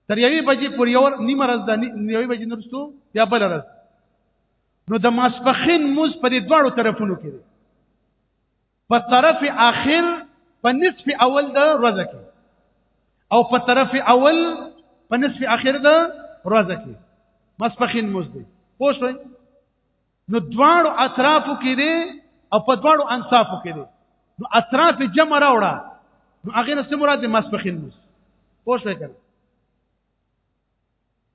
تر یوې بجې پورې یو نیمه ورځ ده یوې بجې نرستو یا بل ورځ نو د ماسپخین موز په دې دواړو طرفونو کې دی په طرف اخر په نصف اول د ورځ کې او په طرف اول په نصف اخر د ورځ کې مسپخین مزدي پوه شئ نو دواړو اطرافو کې دي او په دواړو انصافو کې دي نو اطراف جمع راوړه نو هغه نه سمرا د مسپخین مز پوه شئ کنه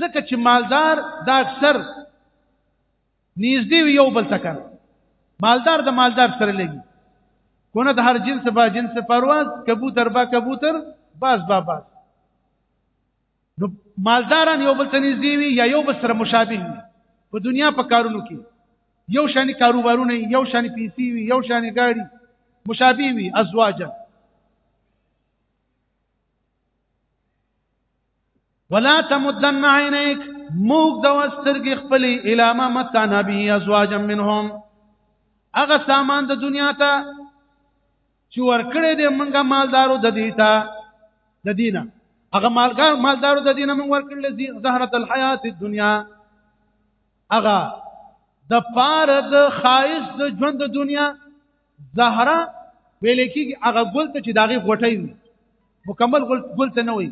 ځکه چې مالدار دا اکثر نږدې یو بل تکر مالدار د مالدار سره لګي کونه د هر جنس با جنس پرواز کبوتر با کبوتر باز با باز نو مالداران یو بل ته نږدې وي یا یو بل سره مشابه وي په دنیا په کارونو کې یو شان کاروبارونه یو شان پیسې وي یو شان ګاډي مشابه وي ازواجه ولا تمدن عینیک موږ د واسترګې خپلې الامه متا نبی ازواجا منهم هغه سامان د دنیا ته چې ورکړې دې منګه مالدارو د دې ته د دینه هغه مالګار مالدارو د دینه موږ ورکړل زهرت الحیات الدنیا هغه د پاره د خایس د ژوند د دنیا زهره ویل کېږي هغه ګل ته چې داغه غوټي وي مکمل ګل ګل ته نه وي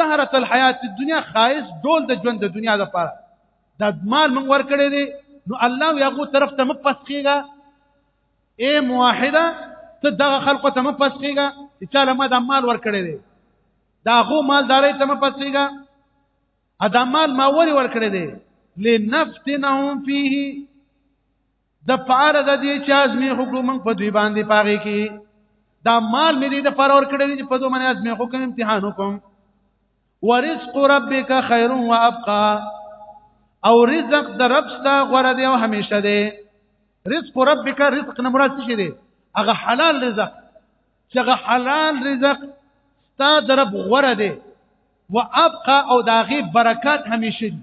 زهره الحیات الدنیا خایس ډول د ژوند د دنیا لپاره دا مال من ور کړی دی نو الله یغو طرف ته مپس کیږي اے موحده ته دغه خلکو ته مپس کیږي چې چاله ما دا مال ور کړی دی دا غو مالداري ته مپس کیږي ادا مال ما ور ور کړی دی لنفتنهم فيه د پاره د دې چې ازمه حکم په دوی باندې پاره کې دا مال مې دې د پاره ور کړی چې په دوی باندې ازمه حکم امتحان وکم ورزق ربک خیر و ابقا او رزق د رب ستا غره دی او همیشه دی رزق ربک رزق نه مراد څه دی هغه حلال رزق چې هغه حلال رزق ستا د رب غره دی و ابقا او داغي برکات همیشه دی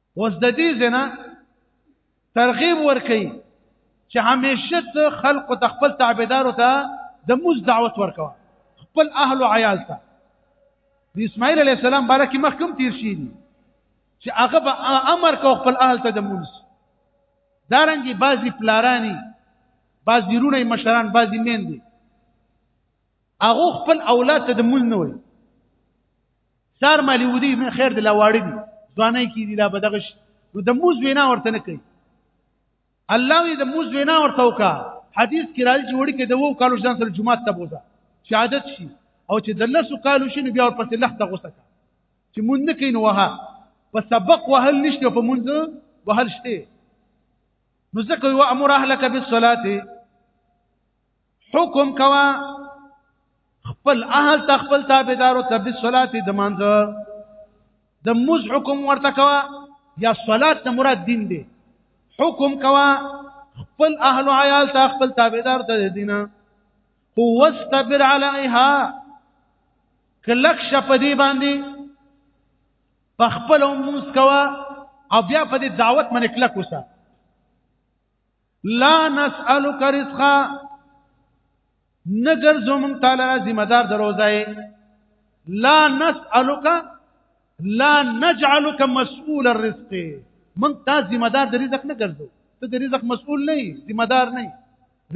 اوس د دې زنا ترغیب ورکړي چې همیشه ته خلق ته خپل تابعدارو ته د موز دعوت ورکوه خپل اهل او عیال ته د اسماعیل علی السلام باره کې مخکم تیر شي دي چې هغه به امر کو خپل اهل ته د موز دارنګي بعضی پلارانی بعضی رونه مشران بعضی مین دي هغه خپل اولاد ته د موز نه وي سار مالي ودی من خیر د لواړی دي ځواني کې دي لا بدغش نو د موز وینا ورته نه کوي الله وی د موز وینا ورته وکا حدیث کې راځي چې وړي کې د وو کالو ځان سره جمعه ته بوزا چې عادت شي او چې د لسو کالو شي بیا ورپسې لخته غوسه کا چې مونږ نه کین وه په سبق وهل نشته په مونږ وهل شته نو ځکه یو امر اهلک بالصلاه حکم کوا خپل اهل ته خپل تابعدارو ته به صلات د مانځه د موز حکم ورته کوا یا صلات نه مراد دین دی حکم کوا خپل اهل او عیال ته خپل تابعدار ته دینه هو واستبر علیها کلک شپ دی باندې په خپل موس کوا او بیا په دې دعوت باندې کلک وسه لا نسالک رزقا نګر زمون تعالی را ذمہ دار دروځای لا نسالک لا نجعلك مسؤول الرزق من تا ذمہ دار د رزق نه ګرځو ته د رزق مسؤول نه ذمہ دار نه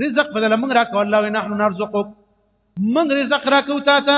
رزق بدل موږ راکو الله ونحن نرزقك موږ رزق راکو تا ته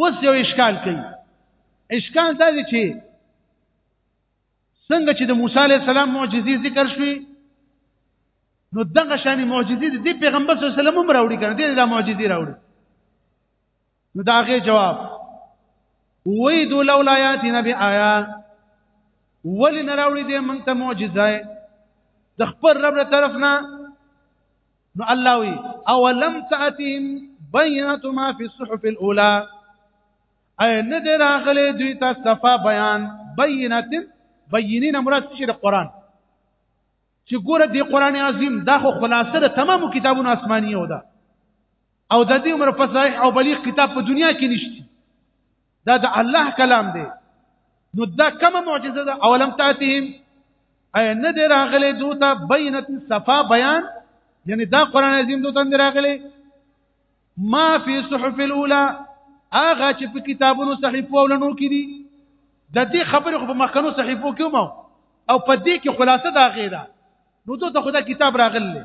وس یو اشکال کوي اشکال دا دی چې څنګه چې د موسی علی السلام معجزې ذکر شوې نو دغه شان معجزې د پیغمبر صلی الله علیه وسلم هم راوړي کړي دي دا معجزې راوړي نو دا غي جواب وې دو لولا یات نبی آیا ول نه راوړي دي مونږ ته معجزه د خپل رب له طرف نه نو الله وی اولم تاتهم بینات ما فی الصحف الاولى اي ندر اغلی دوی ته صفه بیان بینات بینین مراد څه د قران چې ګوره د قران عظیم دا خو خلاصه د تمامو کتابونو آسمانیه ده او د دې عمر فصاحح او بلیغ کتاب په دنیا کې نشته دا د الله کلام دی نو دا کومه معجزه ده اولم تاتهم اي نه دی راغلی دوته بینت صفا بیان یعنی دا قران عظیم دوته نه راغلی ما فی صحف الاولى اغه چې په کتابونو صحیفو ولنو کې دي د دې خبرې خو په مخکنو صحیفو کې مو او په دې کې خلاصه دا غیره نو دوته خدا کتاب راغلی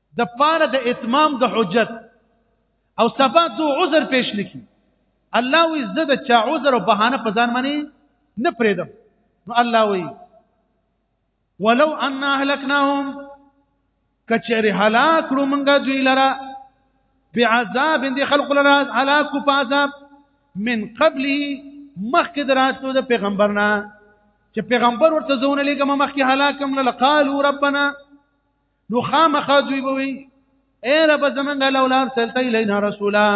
د پاره د اتمام د حجت او سبا ذو عذر پیش نکي الله وي زه د چا عذر او بهانه په ځان باندې نه پرېدم نو الله وي ولو ان اهلكناهم کچر هلاک رو منګه دوی لرا بعذاب دي خلق لرا هلاک په عذاب من قبل مخکې دراتلو د پیغمبرنا چې پیغمبر ورته زونه لګم مخکې هلاکم لقالو ربنا نو خامخا دوی به وي اے رب زمنګ لولا ارسلت الینا رسولا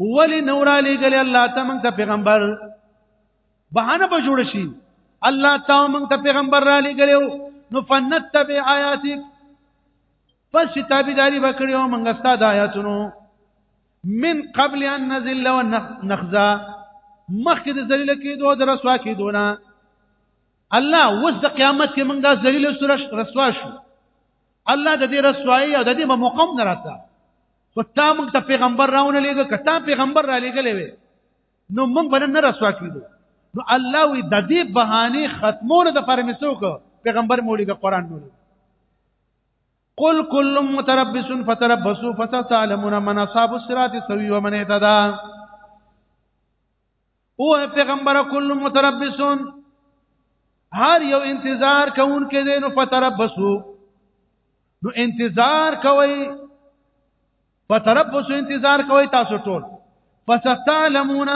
ولی نور علی گلی الله ته موږ ته پیغمبر بهانه به جوړ شي الله ته موږ ته پیغمبر را لګلو نو فنتبع آیاتک پس تابعداري وکړو موږ ستاسو آیاتونو من قبل ان نزل ونخزا مخکې د ذلیل کېدو د رسوا کېدو نه الله اوس د قیامت کې موږ ذلیل سره رسوا شو الله د دې رسوایی او د دې مقام نه راته خو تا موږ ته پیغمبر راونه لېږه کته پیغمبر را لېږلې وې نو موږ باندې نه رسوا کیدو نو الله وی د دې بهانه ختمونه د فرمیسو کو پیغمبر مولېږه قران مولېږه قل كل متربص فتربصوا فتعلمون من اصحاب الصراط سوي ومن اهتدى او پیغمبر کل متربسون هر یو انتظار کوون کې دین فتربسو نو انتظار کوي فتربسو انتظار کوي تاسو ټول فستعلمون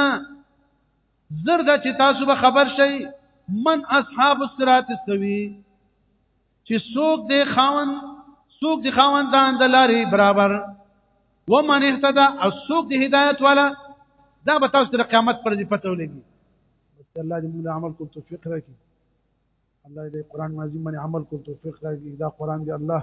زرد چې تاسو به خبر شئ من اصحاب الصراط السوي چې څوک دی خاوند څوک دی خاوندان د لارې برابر ومن اهتدى او څوک دی هدایت والا دا به تاسو د قیامت پر دې پته ولګي بس الله دې موږ عمل کوو توفیق راکړي الله دې قران عظیم باندې عمل کوو توفیق راکړي دا قران دې الله